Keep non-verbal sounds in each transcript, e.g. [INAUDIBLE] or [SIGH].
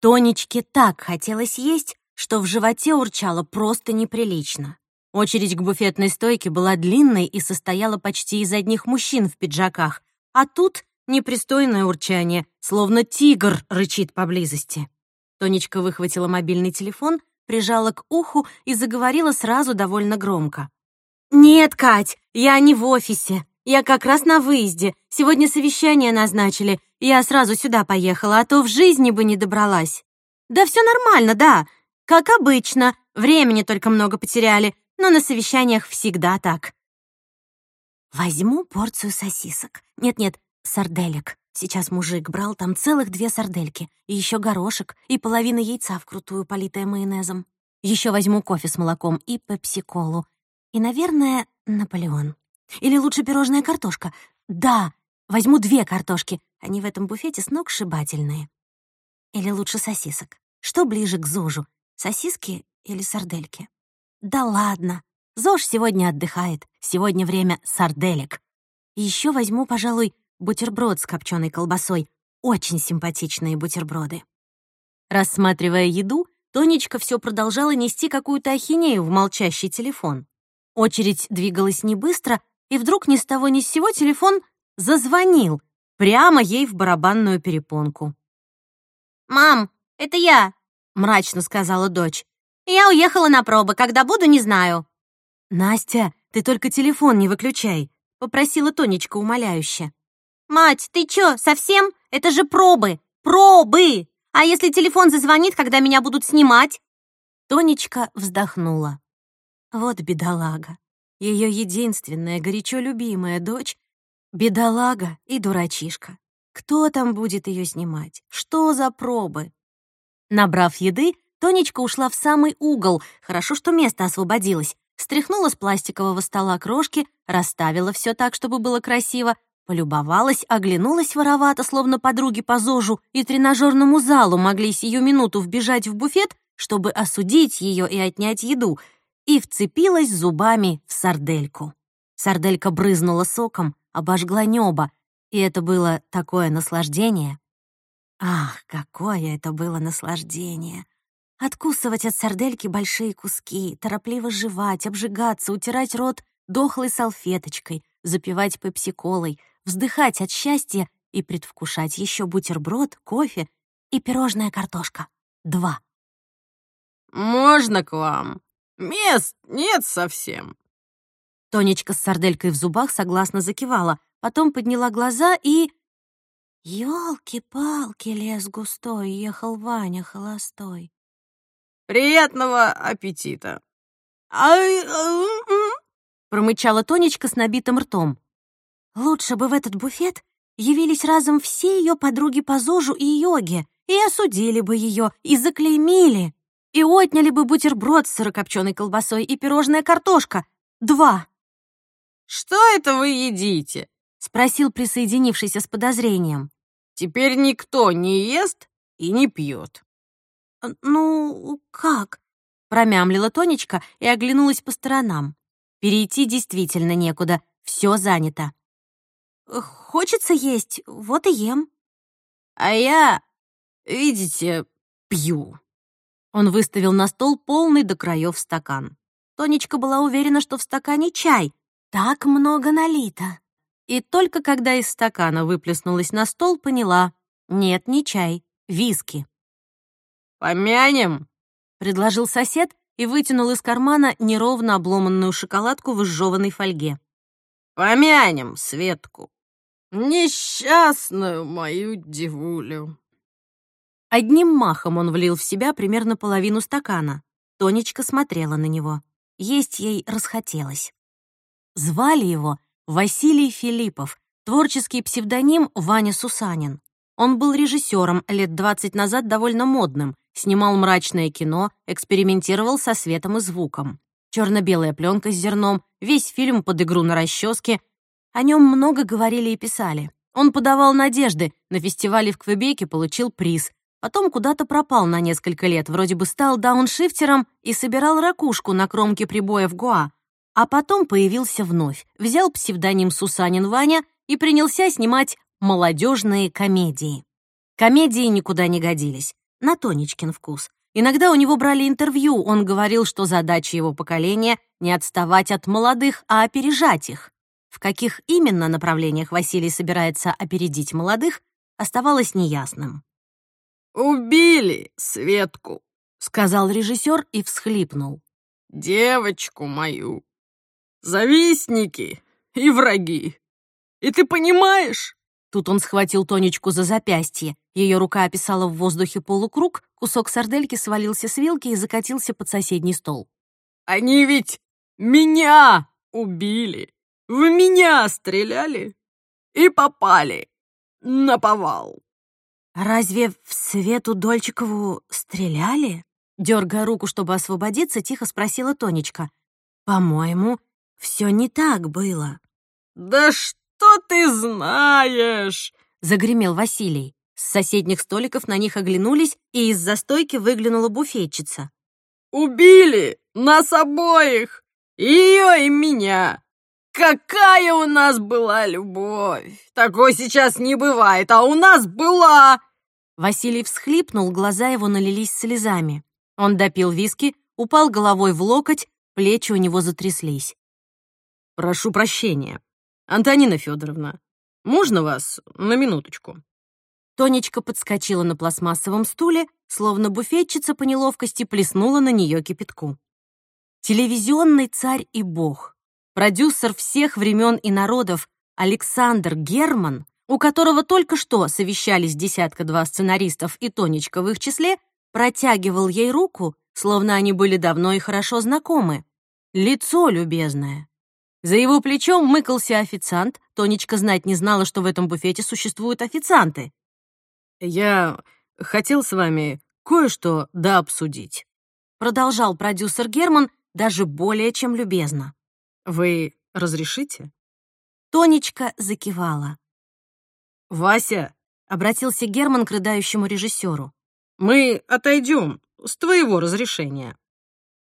Тонечке так хотелось есть, что в животе урчало просто неприлично. Очередь к буфетной стойке была длинной и состояла почти из одних мужчин в пиджаках, а тут непристойное урчание, словно тигр рычит поблизости. Тонечка выхватила мобильный телефон, прижала к уху и заговорила сразу довольно громко. «Нет, Кать, я не в офисе. Я как раз на выезде. Сегодня совещание назначили. Я сразу сюда поехала, а то в жизни бы не добралась». «Да все нормально, да. Как обычно. Времени только много потеряли но на совещаниях всегда так. Возьму порцию сосисок. Нет-нет, сарделек. Сейчас мужик брал там целых две сардельки, и еще горошек, и половина яйца вкрутую, политая майонезом. Еще возьму кофе с молоком и пепси-колу. И, наверное, Наполеон. Или лучше пирожная картошка. Да, возьму две картошки. Они в этом буфете сногсшибательные. Или лучше сосисок. Что ближе к ЗОЖу, сосиски или сардельки? Да ладно. ЗОЖ сегодня отдыхает. Сегодня время сарделек. Еще возьму, пожалуй, бутерброд с копченой колбасой. Очень симпатичные бутерброды. Рассматривая еду, Тонечка все продолжала нести какую-то ахинею в молчащий телефон. Очередь двигалась не быстро, и вдруг ни с того ни с сего телефон зазвонил прямо ей в барабанную перепонку. «Мам, это я», — мрачно сказала дочь. Я уехала на пробы, когда буду, не знаю». «Настя, ты только телефон не выключай», — попросила Тонечка умоляюще. «Мать, ты чё, совсем? Это же пробы! Пробы! А если телефон зазвонит, когда меня будут снимать?» Тонечка вздохнула. Вот бедолага. Ее единственная, горячо любимая дочь — бедолага и дурачишка. Кто там будет ее снимать? Что за пробы? Набрав еды, Тонечка ушла в самый угол, хорошо, что место освободилось. Стряхнула с пластикового стола крошки, расставила все так, чтобы было красиво, полюбовалась, оглянулась воровато, словно подруги по ЗОЖу и тренажерному залу могли сию минуту вбежать в буфет, чтобы осудить ее и отнять еду, и вцепилась зубами в сардельку. Сарделька брызнула соком, обожгла небо, и это было такое наслаждение. Ах, какое это было наслаждение! Откусывать от сардельки большие куски, торопливо жевать, обжигаться, утирать рот дохлой салфеточкой, запивать пепси-колой, вздыхать от счастья и предвкушать еще бутерброд, кофе и пирожная картошка. Два. «Можно к вам? Мест нет совсем». Тонечка с сарделькой в зубах согласно закивала, потом подняла глаза и... Ёлки-палки, лес густой, ехал Ваня холостой. Приятного аппетита!» промычала Тонечка с набитым ртом. Лучше бы в этот буфет явились разом все ее подруги по ЗОЖу и йоге, и осудили бы ее, и заклеймили, и отняли бы бутерброд с сырокопченой колбасой и пирожная картошка. Два. «Что это вы едите?» — спросил присоединившийся с подозрением. «Теперь никто не ест и не пьет». Э, «Ну, как?» — промямлила Тонечка и оглянулась по сторонам. Перейти действительно некуда, все занято. «Э, «Хочется есть, вот и ем». «А я, видите, пью». Он выставил на стол полный до краев стакан. Тонечка была уверена, что в стакане чай. Так много налито. И только когда из стакана выплеснулась на стол, поняла — нет, не чай, виски. «Помянем?» — предложил сосед и вытянул из кармана неровно обломанную шоколадку в изжеванной фольге. «Помянем Светку, несчастную мою девулю». Одним махом он влил в себя примерно половину стакана. Тонечка смотрела на него. Есть ей расхотелось. Звали его Василий Филиппов, творческий псевдоним Ваня Сусанин. Он был режиссером лет 20 назад довольно модным, снимал мрачное кино, экспериментировал со светом и звуком. Черно-белая пленка с зерном, весь фильм под игру на расческе. О нем много говорили и писали. Он подавал надежды, на фестивале в Квебеке получил приз. Потом куда-то пропал на несколько лет, вроде бы стал дауншифтером и собирал ракушку на кромке прибоя в Гоа. А потом появился вновь, взял псевдоним Сусанин Ваня и принялся снимать молодежные комедии. Комедии никуда не годились. на Тонечкин вкус. Иногда у него брали интервью, он говорил, что задача его поколения — не отставать от молодых, а опережать их. В каких именно направлениях Василий собирается опередить молодых, оставалось неясным. «Убили Светку», — сказал режиссер и всхлипнул. «Девочку мою. Завистники и враги. И ты понимаешь?» Тут он схватил Тонечку за запястье. Ее рука описала в воздухе полукруг, кусок сардельки свалился с вилки и закатился под соседний стол. «Они ведь меня убили. В меня стреляли и попали на повал». «Разве в Свету Дольчикову стреляли?» Дергая руку, чтобы освободиться, тихо спросила Тонечка. «По-моему, все не так было». «Да что ты знаешь?» — загремел Василий. С соседних столиков на них оглянулись, и из-за стойки выглянула буфетчица. «Убили нас обоих! Ее и меня! Какая у нас была любовь! Такой сейчас не бывает, а у нас была!» Василий всхлипнул, глаза его налились слезами. Он допил виски, упал головой в локоть, плечи у него затряслись. «Прошу прощения. Антонина Федоровна, можно вас на минуточку?» Тонечка подскочила на пластмассовом стуле, словно буфетчица по неловкости плеснула на нее кипятку. Телевизионный царь и бог, продюсер всех времен и народов Александр Герман, у которого только что совещались десятка-два сценаристов и Тонечка в их числе, протягивал ей руку, словно они были давно и хорошо знакомы. Лицо любезное. За его плечом мыкался официант. Тонечка знать не знала, что в этом буфете существуют официанты. «Я хотел с вами кое-что дообсудить», продолжал продюсер Герман даже более чем любезно. «Вы разрешите?» Тонечка закивала. «Вася», — обратился Герман к рыдающему режиссеру. «Мы отойдем с твоего разрешения».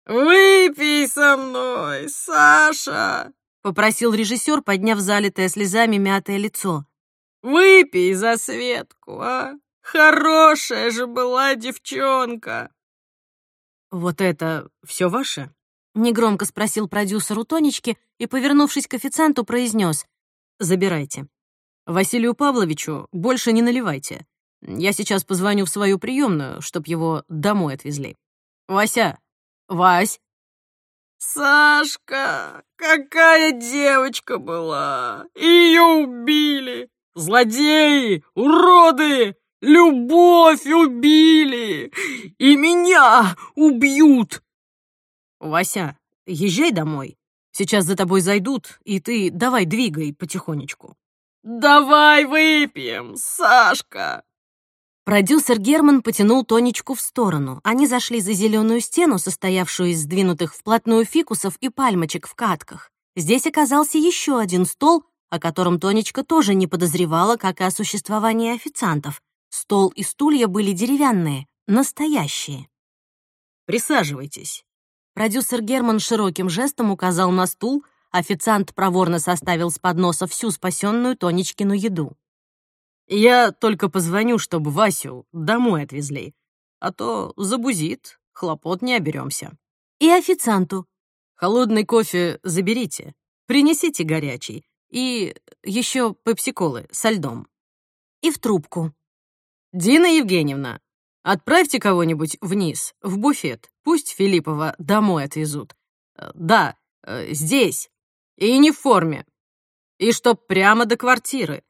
«Выпей со мной, Саша!» — попросил режиссер, подняв залитое слезами мятое лицо. «Выпей за Светку, а? Хорошая же была девчонка!» «Вот это все ваше?» — негромко спросил продюсер у Тонечки и, повернувшись к официанту, произнес: «Забирайте. Василию Павловичу больше не наливайте. Я сейчас позвоню в свою приемную, чтоб его домой отвезли. Вася, Вась!» «Сашка, какая девочка была! Ее убили! Злодеи! Уроды! Любовь убили! И меня убьют!» «Вася, езжай домой. Сейчас за тобой зайдут, и ты давай двигай потихонечку». «Давай выпьем, Сашка!» Продюсер Герман потянул Тонечку в сторону. Они зашли за зеленую стену, состоявшую из сдвинутых вплотную фикусов и пальмочек в катках. Здесь оказался еще один стол, о котором Тонечка тоже не подозревала, как и о существовании официантов. Стол и стулья были деревянные, настоящие. «Присаживайтесь». Продюсер Герман широким жестом указал на стул, официант проворно составил с подноса всю спасенную Тонечкину еду. Я только позвоню, чтобы Васю домой отвезли. А то забузит, хлопот не оберемся. И официанту. Холодный кофе заберите, принесите горячий. И еще пепсиколы со льдом. И в трубку. Дина Евгеньевна, отправьте кого-нибудь вниз, в буфет. Пусть Филиппова домой отвезут. Да, э, здесь. И не в форме. И чтоб прямо до квартиры.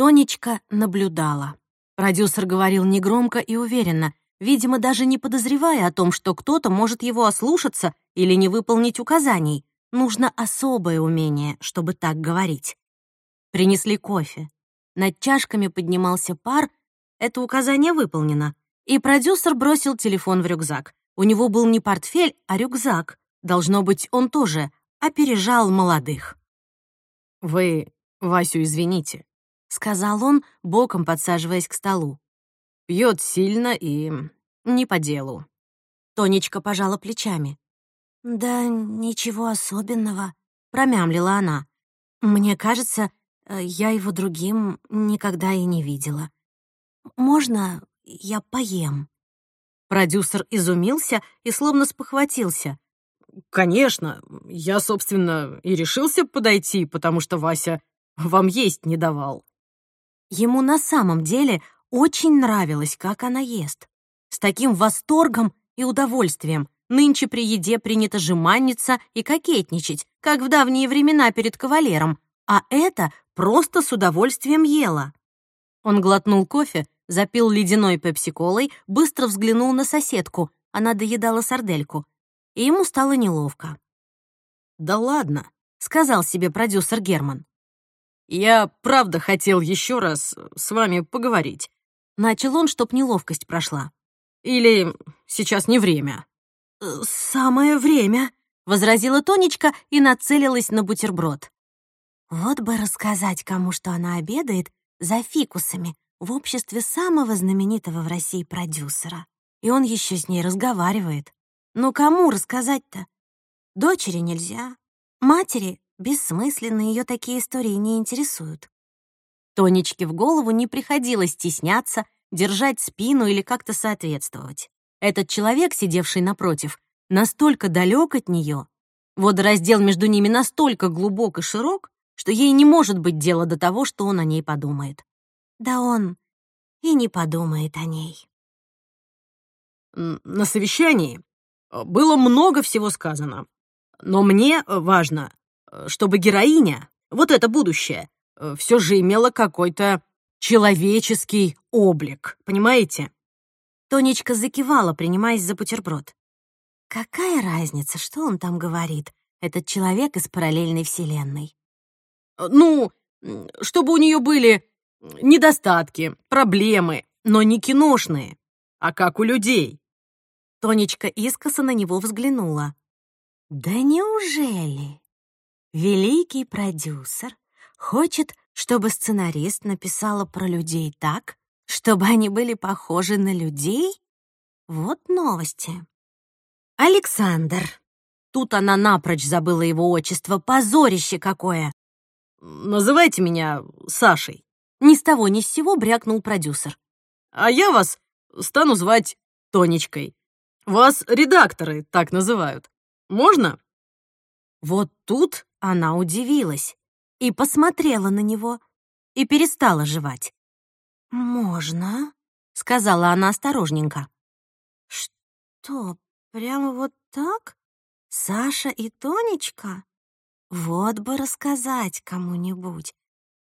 Тонечка наблюдала. Продюсер говорил негромко и уверенно, видимо, даже не подозревая о том, что кто-то может его ослушаться или не выполнить указаний. Нужно особое умение, чтобы так говорить. Принесли кофе. Над чашками поднимался пар. Это указание выполнено. И продюсер бросил телефон в рюкзак. У него был не портфель, а рюкзак. Должно быть, он тоже опережал молодых. «Вы Васю извините», — сказал он, боком подсаживаясь к столу. «Пьет сильно и не по делу». Тонечка пожала плечами. «Да ничего особенного», — промямлила она. «Мне кажется, э, я его другим никогда и не видела. Можно я поем». Продюсер изумился и словно спохватился. «Конечно, я, собственно, и решился подойти, потому что Вася вам есть не давал». Ему на самом деле очень нравилось, как она ест. С таким восторгом и удовольствием. Нынче при еде принято жеманиться и кокетничать, как в давние времена перед кавалером, а это просто с удовольствием ела. Он глотнул кофе, запил ледяной пепси-колой, быстро взглянул на соседку, она доедала сардельку, и ему стало неловко. «Да ладно», — сказал себе продюсер Герман. «Я правда хотел еще раз с вами поговорить». Начал он, чтоб неловкость прошла. «Или сейчас не время?» «Э, «Самое время», — возразила Тонечка и нацелилась на бутерброд. Вот бы рассказать кому, что она обедает за фикусами в обществе самого знаменитого в России продюсера. И он еще с ней разговаривает. Ну кому рассказать-то? Дочери нельзя. Матери бессмысленно, ее такие истории не интересуют. Тонечке в голову не приходилось стесняться, держать спину или как-то соответствовать. Этот человек, сидевший напротив, настолько далек от нее, водораздел между ними настолько глубок и широк, что ей не может быть дела до того, что он о ней подумает. Да он и не подумает о ней. На совещании Э, было много всего сказано. Но мне э, важно, чтобы героиня, вот это будущее, все же имела какой-то человеческий облик, понимаете? Тонечка закивала, принимаясь за бутерброд. Какая разница, что он там говорит, этот человек из параллельной вселенной? Ну, чтобы у нее были недостатки, проблемы, но не киношные, а как у людей. Тонечка искоса на него взглянула. «Да неужели? Великий продюсер хочет, чтобы сценарист написала про людей так, чтобы они были похожи на людей? Вот новости. Александр. Тут она напрочь забыла его отчество. Позорище какое! «Называйте меня Сашей». Ни с того ни с сего брякнул продюсер. «А я вас стану звать Тонечкой. Вас редакторы так называют. Можно?» Вот тут она удивилась и посмотрела на него и перестала жевать. «Можно?» — сказала она осторожненько. «Что, прямо вот так? Саша и Тонечка? Вот бы рассказать кому-нибудь.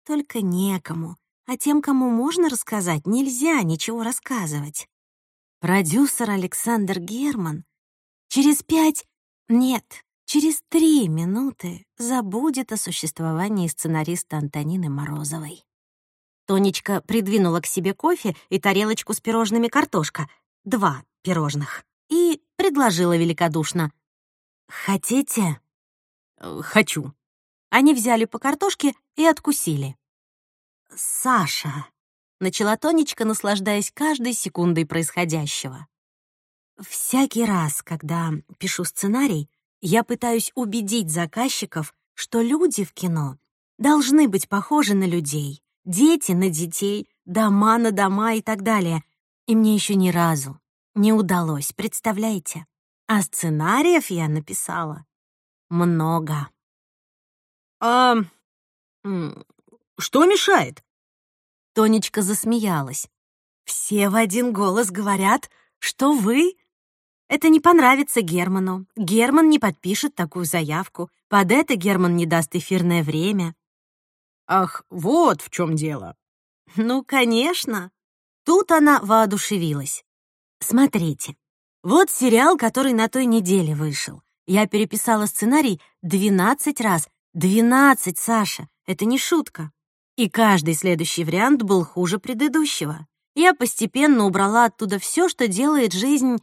Только некому, а тем, кому можно рассказать, нельзя ничего рассказывать. Продюсер Александр Герман через пять, нет, через три минуты забудет о существовании сценариста Антонины Морозовой. Тонечка придвинула к себе кофе и тарелочку с пирожными картошка, два пирожных, и предложила великодушно. «Хотите?» «Э, «Хочу». Они взяли по картошке и откусили. «Саша», начала Тонечка, наслаждаясь каждой секундой происходящего. Всякий раз, когда пишу сценарий, я пытаюсь убедить заказчиков, что люди в кино должны быть похожи на людей, дети на детей, дома на дома и так далее. И мне еще ни разу не удалось, представляете? А сценариев я написала много. А что мешает? Тонечка засмеялась. «Все в один голос говорят, что вы...» Это не понравится Герману. Герман не подпишет такую заявку. Под это Герман не даст эфирное время. Ах, вот в чем дело. Ну, конечно. Тут она воодушевилась. Смотрите, вот сериал, который на той неделе вышел. Я переписала сценарий 12 раз. 12, Саша, это не шутка. И каждый следующий вариант был хуже предыдущего. Я постепенно убрала оттуда все, что делает жизнь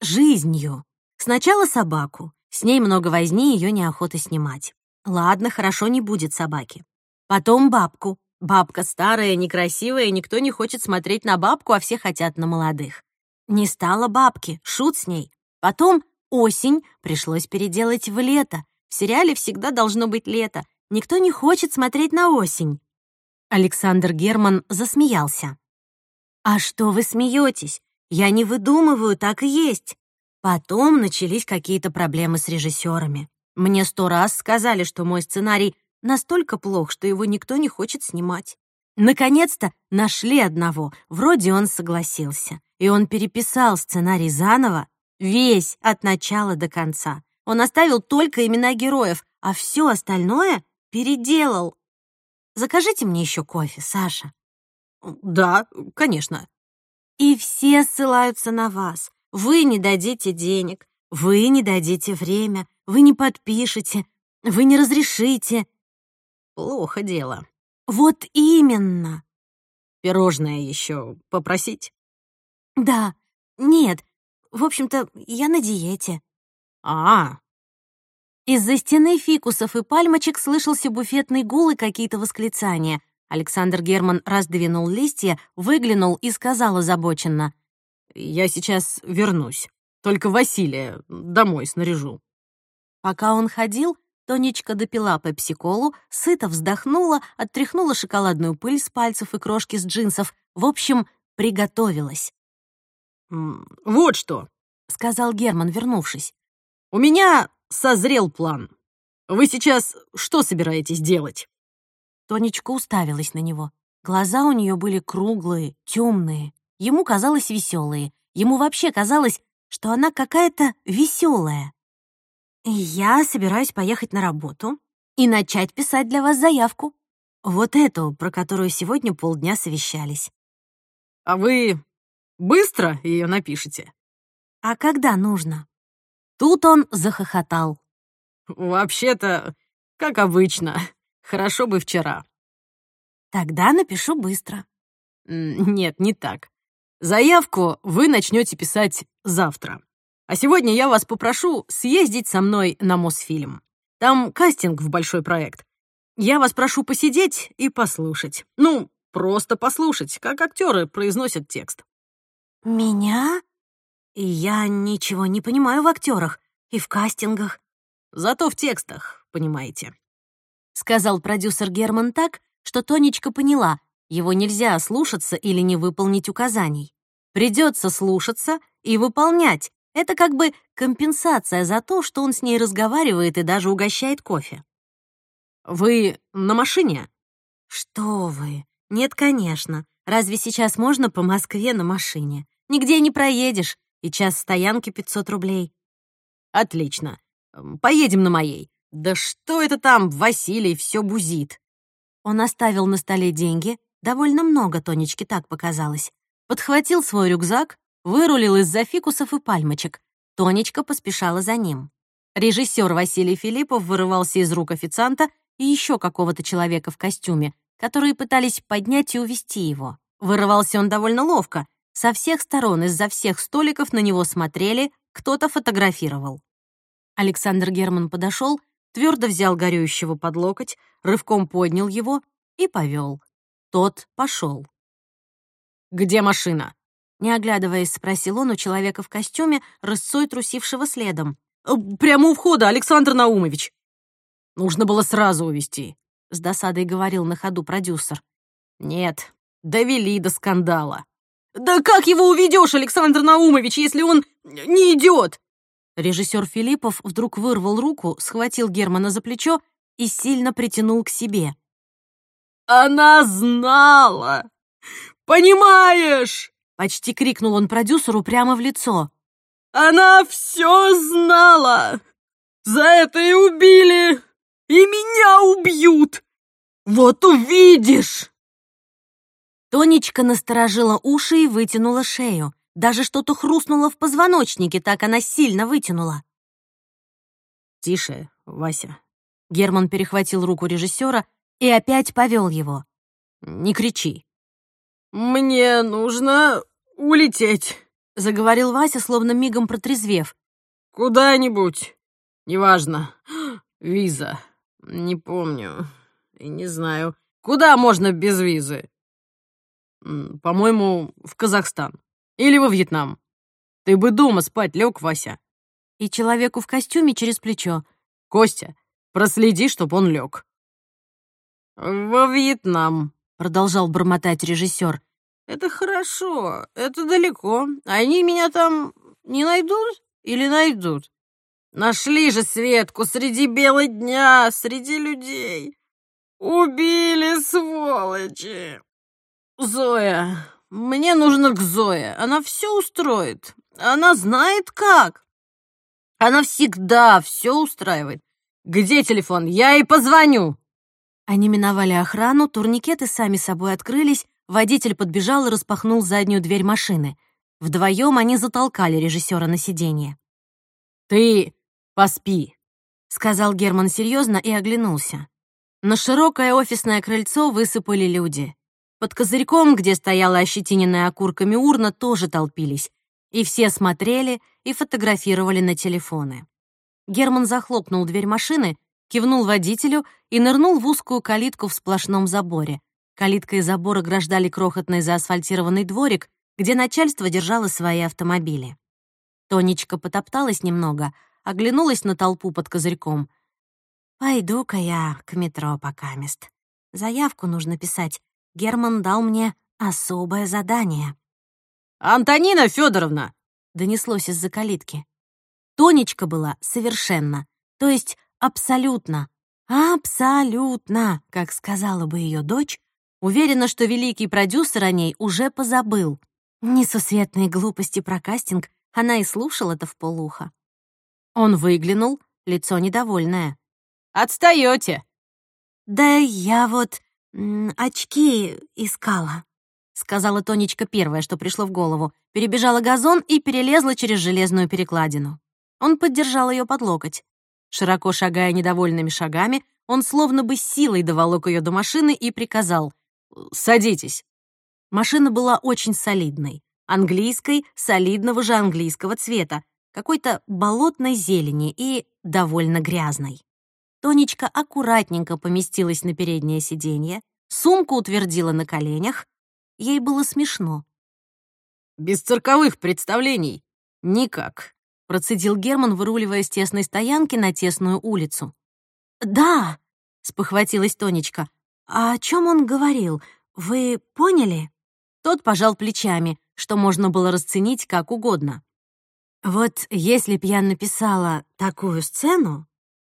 жизнью. Сначала собаку. С ней много возни, ее неохота снимать. Ладно, хорошо, не будет собаки. Потом бабку. Бабка старая, некрасивая, никто не хочет смотреть на бабку, а все хотят на молодых. Не стало бабки, шут с ней. Потом осень, пришлось переделать в лето. В сериале всегда должно быть лето. Никто не хочет смотреть на осень. Александр Герман засмеялся. А что вы смеетесь? Я не выдумываю, так и есть. Потом начались какие-то проблемы с режиссерами. Мне сто раз сказали, что мой сценарий настолько плох, что его никто не хочет снимать. Наконец-то нашли одного, вроде он согласился. И он переписал сценарий заново, весь, от начала до конца. Он оставил только имена героев, а все остальное переделал. Закажите мне еще кофе, Саша. Да, конечно. И все ссылаются на вас. Вы не дадите денег, вы не дадите время, вы не подпишете, вы не разрешите. Плохо дело. Вот именно. Пирожное еще попросить? Да. Нет. В общем-то, я на диете. А, Из-за стены фикусов и пальмочек слышался буфетный гул и какие-то восклицания. Александр Герман раздвинул листья, выглянул и сказал озабоченно. я сейчас вернусь. Только Василия домой снаряжу. Пока он ходил, Тонечка допила пепсиколу, сыто вздохнула, оттряхнула шоколадную пыль с пальцев и крошки с джинсов. В общем, приготовилась. Вот что. — сказал Герман, вернувшись. У меня созрел план. Вы сейчас что собираетесь делать? Тонечка уставилась на него. Глаза у нее были круглые, темные. Ему казалось веселые. Ему вообще казалось, что она какая-то веселая. «Я собираюсь поехать на работу и начать писать для вас заявку. Вот эту, про которую сегодня полдня совещались. А вы быстро ее напишете? А когда нужно?» Тут он захохотал. Вообще-то, как обычно. Хорошо бы вчера. «Тогда напишу быстро». Нет, не так. Заявку вы начнете писать завтра. А сегодня я вас попрошу съездить со мной на Мосфильм. Там кастинг в большой проект. Я вас прошу посидеть и послушать. Ну, просто послушать, как актеры произносят текст. «Меня? Я ничего не понимаю в актерах и в кастингах», Зато в текстах, понимаете. Сказал продюсер Герман так, что Тонечка поняла, его нельзя слушаться или не выполнить указаний. Придется слушаться и выполнять. Это как бы компенсация за то, что он с ней разговаривает и даже угощает кофе. Вы на машине? Что вы? Нет, конечно. Разве сейчас можно по Москве на машине? Нигде не проедешь, и час стоянки 500 рублей. Отлично. Поедем на моей. Да что это там, Василий все бузит. Он оставил на столе деньги, довольно много Тонечке так показалось. Подхватил свой рюкзак, вырулил из-за фикусов и пальмочек. Тонечка поспешала за ним. Режиссер Василий Филиппов вырывался из рук официанта и еще какого-то человека в костюме, которые пытались поднять и увести его. Вырывался он довольно ловко. Со всех сторон, из-за всех столиков на него смотрели, кто-то фотографировал. Александр Герман подошел, твердо взял горюющего под локоть, рывком поднял его и повел. Тот пошел. Где машина? Не оглядываясь, спросил он у человека в костюме, рысцой трусившего следом. «Э, Прямо у входа, Александр Наумович. Нужно было сразу увезти. С досадой говорил на ходу продюсер. Нет, довели до скандала. Да как его уведешь, Александр Наумович, если он не идет? Режиссер Филиппов вдруг вырвал руку, схватил Германа за плечо и сильно притянул к себе. Она знала! Понимаешь? Почти крикнул он продюсеру прямо в лицо. Она все знала! За это и убили! И меня убьют! Вот увидишь! Тонечка насторожила уши и вытянула шею. Даже что-то хрустнуло в позвоночнике, так она сильно вытянула. Тише, Вася. Герман перехватил руку режиссера и опять повел его. Не кричи. Мне нужно улететь. Заговорил Вася, словно мигом протрезвев. Куда-нибудь. Неважно. Виза. Не помню. И не знаю. Куда можно без визы? По-моему, в Казахстан. Или во Вьетнам. Ты бы дома спать лег, Вася. И человеку в костюме через плечо. Костя, проследи, чтоб он лег. Во Вьетнам. Продолжал бормотать режиссер. Это хорошо, это далеко. Они меня там не найдут или найдут? Нашли же Светку среди бела дня, среди людей. Убили, сволочи. Зоя, мне нужно к Зое. Она все устроит. Она знает как. Она всегда все устраивает. Где телефон? Я ей позвоню. Они миновали охрану, турникеты сами собой открылись, водитель подбежал и распахнул заднюю дверь машины. Вдвоем они затолкали режиссера на сиденье. «Ты поспи», — сказал Герман серьезно и оглянулся. На широкое офисное крыльцо высыпали люди. Под козырьком, где стояла ощетиненная окурками урна, тоже толпились. И все смотрели и фотографировали на телефоны. Герман захлопнул дверь машины, кивнул водителю и нырнул в узкую калитку в сплошном заборе. Калитка и забор ограждали крохотный заасфальтированный дворик, где начальство держало свои автомобили. Тонечка потопталась немного, оглянулась на толпу под козырьком. «Пойду-ка я к метро покамест. Заявку нужно писать. Герман дал мне особое задание». «Антонина Федоровна!» — донеслось из-за калитки. Тонечка была совершенно, то есть абсолютно, абсолютно, как сказала бы ее дочь, уверена, что великий продюсер о ней уже позабыл. Несусветные глупости про кастинг она и слушала-то в полухо. Он выглянул, лицо недовольное. «Отстаёте!» «Да я вот очки искала», — сказала Тонечка первое, что пришло в голову. Перебежала газон и перелезла через железную перекладину. Он поддержал ее под локоть. Широко шагая недовольными шагами, он словно бы силой доволок ее до машины и приказал «Садитесь». Машина была очень солидной, английской, солидного же английского цвета, какой-то болотной зелени и довольно грязной. Тонечка аккуратненько поместилась на переднее сиденье, сумку утвердила на коленях. Ей было смешно. «Без цирковых представлений никак», процедил Герман, выруливая с тесной стоянки на тесную улицу. «Да», — спохватилась Тонечка. «А о чем он говорил? Вы поняли?» Тот пожал плечами, что можно было расценить как угодно. «Вот если б я написала такую сцену,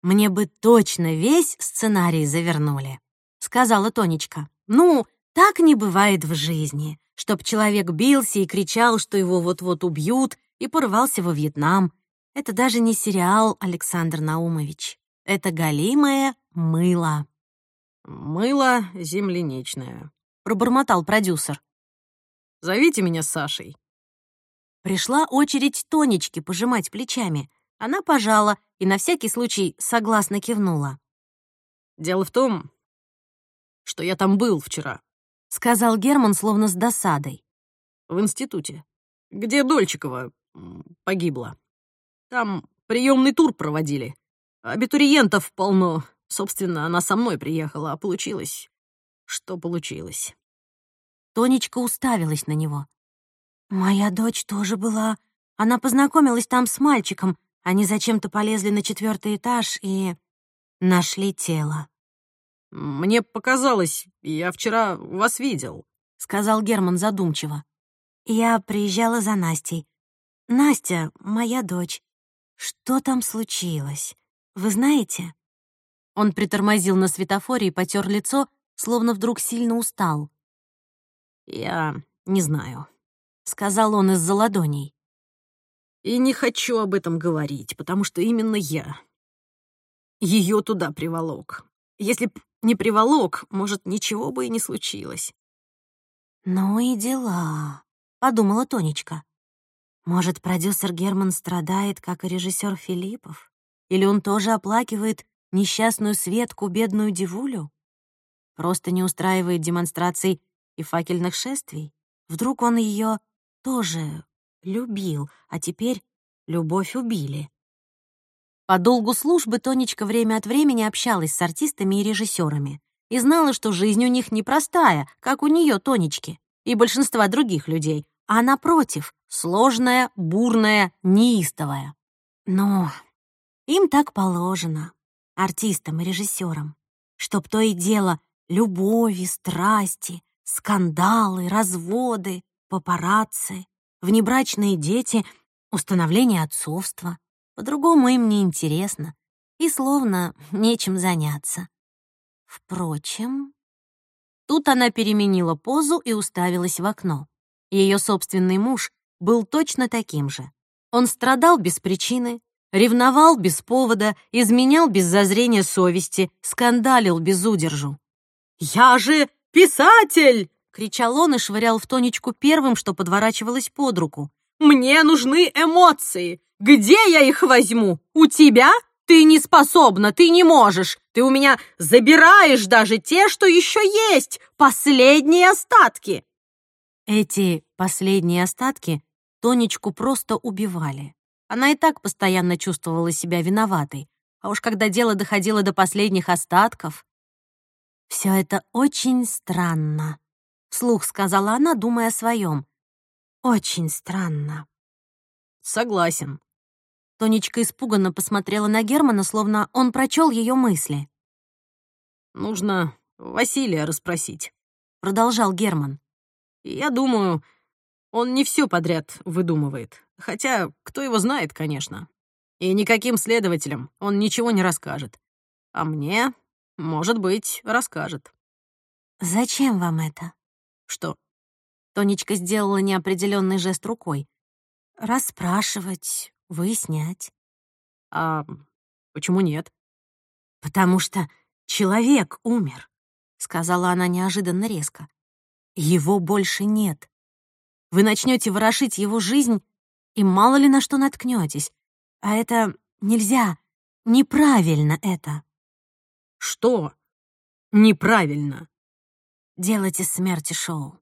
мне бы точно весь сценарий завернули», — сказала Тонечка. «Ну, так не бывает в жизни, чтоб человек бился и кричал, что его вот-вот убьют, и порвался во Вьетнам. Это даже не сериал, Александр Наумович. Это галимое мыло. «Мыло земляничное», — пробормотал продюсер. «Зовите меня Сашей». Пришла очередь Тонечки пожимать плечами. Она пожала и на всякий случай согласно кивнула. «Дело в том, что я там был вчера», — сказал Герман словно с досадой. «В институте, где Дольчикова погибла. Там приемный тур проводили. Абитуриентов полно. Собственно, она со мной приехала, а получилось, что получилось. Тонечка уставилась на него. «Моя дочь тоже была. Она познакомилась там с мальчиком. Они зачем-то полезли на четвертый этаж и... нашли тело». «Мне показалось, я вчера вас видел», — сказал Герман задумчиво. «Я приезжала за Настей. Настя, моя дочь. Что там случилось? Вы знаете?» Он притормозил на светофоре и потер лицо, словно вдруг сильно устал. «Я не знаю», — сказал он из-за ладоней. «И не хочу об этом говорить, потому что именно я ее туда приволок. Если б не приволок, может, ничего бы и не случилось». «Ну и дела», — подумала Тонечка. Может, продюсер Герман страдает, как и режиссер Филиппов? Или он тоже оплакивает несчастную Светку, бедную девулю? Просто не устраивает демонстраций и факельных шествий? Вдруг он ее тоже любил, а теперь любовь убили? По долгу службы Тонечка время от времени общалась с артистами и режиссерами и знала, что жизнь у них непростая, как у нее Тонечки и большинства других людей, а напротив, сложная, бурная, неистовая. Но им так положено, артистам и режиссерам, чтоб то и дело любови, страсти, Скандалы, разводы, папарацци, внебрачные дети, установление отцовства. По-другому им не интересно. И словно нечем заняться. Впрочем... Тут она переменила позу и уставилась в окно. Ее собственный муж был точно таким же. Он страдал без причины, ревновал без повода, изменял без зазрения совести, скандалил без удержу. «Я же писатель!» — кричал он и швырял в Тонечку первым, что подворачивалось под руку. «Мне нужны эмоции! Где я их возьму? У тебя? Ты не способна, ты не можешь! Ты у меня забираешь даже те, что еще есть! Последние остатки!» Эти последние остатки Тонечку просто убивали. Она и так постоянно чувствовала себя виноватой. А уж когда дело доходило до последних остатков... Все это очень странно», — вслух сказала она, думая о своем. «Очень странно». «Согласен». Тонечка испуганно посмотрела на Германа, словно он прочел ее мысли. «Нужно Василия расспросить», — продолжал Герман. «Я думаю, он не все подряд выдумывает. Хотя, кто его знает, конечно. И никаким следователям он ничего не расскажет. А мне, может быть, расскажет. «Зачем вам это?» «Что?» Тонечка сделала неопределенный жест рукой. «Расспрашивать, выяснять». «А почему нет?» «Потому что человек умер», — сказала она неожиданно резко. «Его больше нет. Вы начнете ворошить его жизнь, и мало ли на что наткнетесь. А это нельзя. Неправильно это. Что неправильно? Делать из смерти шоу.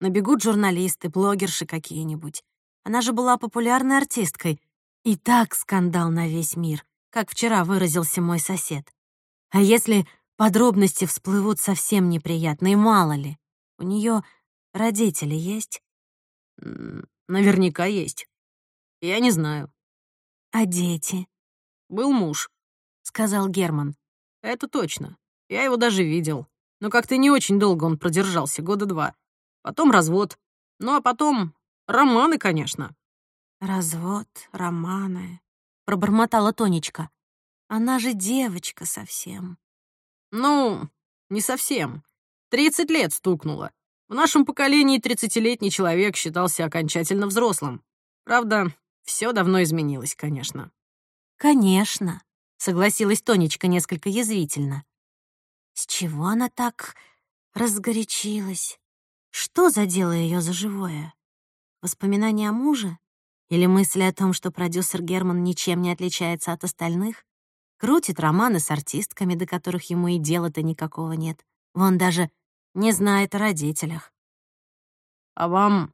Набегут журналисты, блогерши какие-нибудь. Она же была популярной артисткой. И так скандал на весь мир, как вчера выразился мой сосед. А если подробности всплывут совсем неприятные, мало ли. У нее родители есть? Наверняка есть. Я не знаю. А дети? Был муж, сказал Герман. Это точно. Я его даже видел. Но как-то не очень долго он продержался, года два. Потом развод. Ну а потом романы, конечно. Развод, романы, пробормотала Тонечка. Она же девочка совсем. Ну, не совсем. Тридцать лет стукнуло. В нашем поколении тридцатилетний человек считался окончательно взрослым. Правда, все давно изменилось, конечно. «Конечно», — согласилась Тонечка несколько язвительно. «С чего она так разгорячилась? Что задело ее за живое? Воспоминания о муже? Или мысли о том, что продюсер Герман ничем не отличается от остальных? Крутит романы с артистками, до которых ему и дела-то никакого нет. Вон даже не знает о родителях. «А вам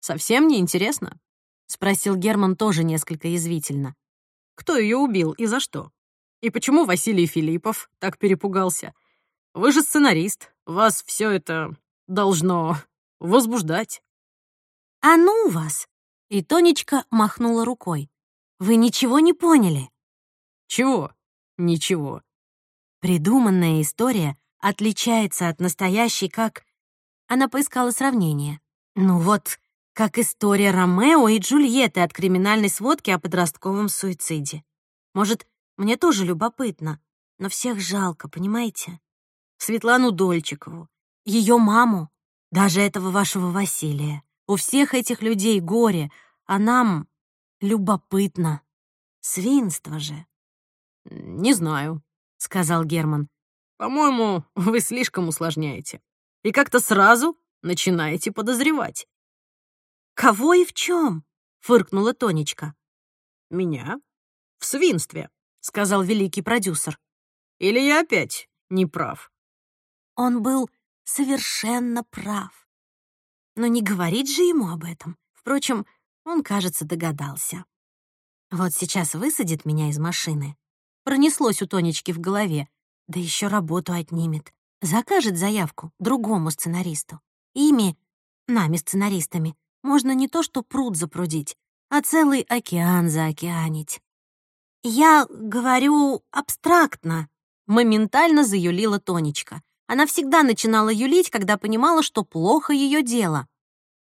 совсем не интересно?» — спросил Герман тоже несколько язвительно. «Кто ее убил и за что? И почему Василий Филиппов так перепугался? Вы же сценарист, вас все это должно возбуждать». «А ну вас!» — и Тонечка махнула рукой. «Вы ничего не поняли?» «Чего? Ничего». Придуманная история отличается от настоящей как... Она поискала сравнение. Ну вот, как история Ромео и Джульетты от криминальной сводки о подростковом суициде. Может, мне тоже любопытно, но всех жалко, понимаете? Светлану Дольчикову, ее маму, даже этого вашего Василия. У всех этих людей горе, а нам любопытно. Свинство же. «Не знаю», — сказал Герман. По-моему, вы слишком усложняете. И как-то сразу начинаете подозревать. «Кого и в чем? фыркнула Тонечка. «Меня? В свинстве», — сказал великий продюсер. «Или я опять не прав?» Он был совершенно прав. Но не говорить же ему об этом. Впрочем, он, кажется, догадался. Вот сейчас высадит меня из машины. Пронеслось у Тонечки в голове, да еще работу отнимет. Закажет заявку другому сценаристу. Ими, нами, сценаристами, можно не то что пруд запрудить, а целый океан заокеанить. «Я говорю абстрактно», — моментально заюлила Тонечка. Она всегда начинала юлить, когда понимала, что плохо ее дело.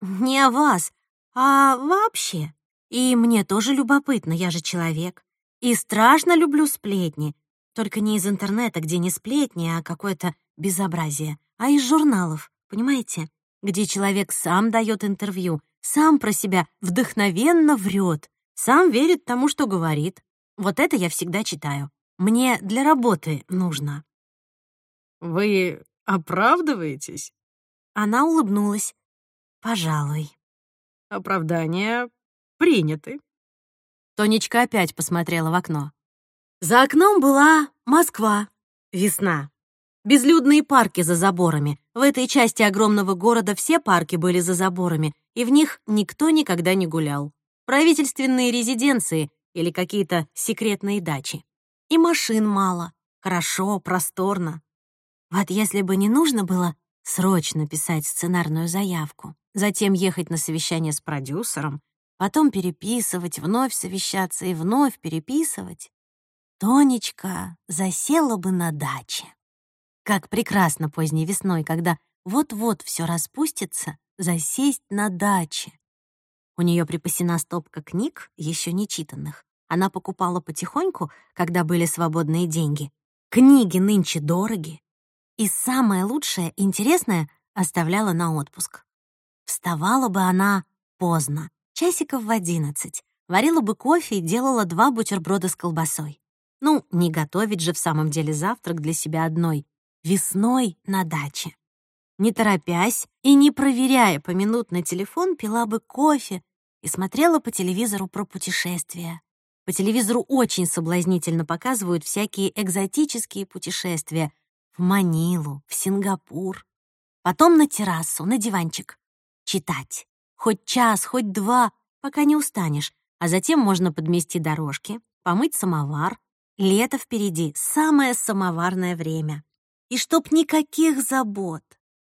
Не о вас, а вообще. И мне тоже любопытно, я же человек. И страшно люблю сплетни. Только не из интернета, где не сплетни, а какое-то безобразие, а из журналов, понимаете? Где человек сам дает интервью, сам про себя вдохновенно врет, сам верит тому, что говорит. Вот это я всегда читаю. Мне для работы нужно. Вы оправдываетесь? Она улыбнулась. Пожалуй. Оправдания приняты. Тонечка опять посмотрела в окно. За окном была Москва. Весна. Безлюдные парки за заборами. В этой части огромного города все парки были за заборами, и в них никто никогда не гулял. Правительственные резиденции или какие-то секретные дачи. И машин мало. Хорошо, просторно. Вот если бы не нужно было срочно писать сценарную заявку, затем ехать на совещание с продюсером, потом переписывать, вновь совещаться и вновь переписывать, Тонечка засела бы на даче. Как прекрасно поздней весной, когда вот-вот все распустится, засесть на даче. У нее припасена стопка книг, еще не читанных. Она покупала потихоньку, когда были свободные деньги. Книги нынче дороги. И самое лучшее, интересное, оставляла на отпуск. Вставала бы она поздно, часиков в одиннадцать, варила бы кофе и делала два бутерброда с колбасой. Ну, не готовить же в самом деле завтрак для себя одной, весной на даче. Не торопясь и не проверяя поминутно телефон, пила бы кофе и смотрела по телевизору про путешествия. По телевизору очень соблазнительно показывают всякие экзотические путешествия в Манилу, в Сингапур. Потом на террасу, на диванчик. Читать. Хоть час, хоть два, пока не устанешь. А затем можно подмести дорожки, помыть самовар. Лето впереди, самое самоварное время. И чтоб никаких забот.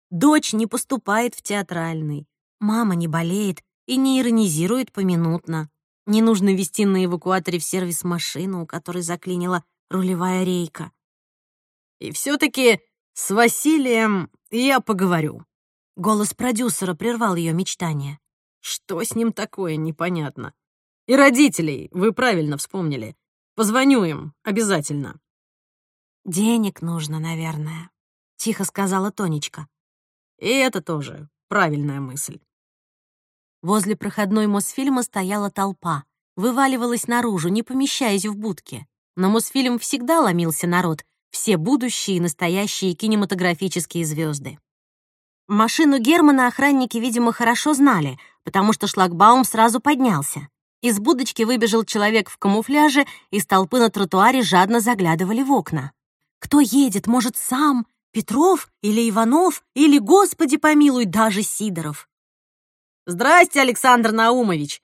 Дочь не поступает в театральный. Мама не болеет и не иронизирует поминутно. Не нужно вести на эвакуаторе в сервис машину, у которой заклинила рулевая рейка. И все-таки с Василием я поговорю. Голос продюсера прервал ее мечтание. Что с ним такое, непонятно. И родителей, вы правильно вспомнили. Позвоню им, обязательно. «Денег нужно, наверное», — тихо сказала Тонечка. «И это тоже правильная мысль». Возле проходной Мосфильма стояла толпа, вываливалась наружу, не помещаясь в будке. На Мосфильм всегда ломился народ, все будущие и настоящие кинематографические звезды. Машину Германа охранники, видимо, хорошо знали, потому что шлагбаум сразу поднялся. Из будочки выбежал человек в камуфляже, из толпы на тротуаре жадно заглядывали в окна. Кто едет, может, сам? Петров или Иванов? Или, господи помилуй, даже Сидоров? «Здрасте, Александр Наумович!»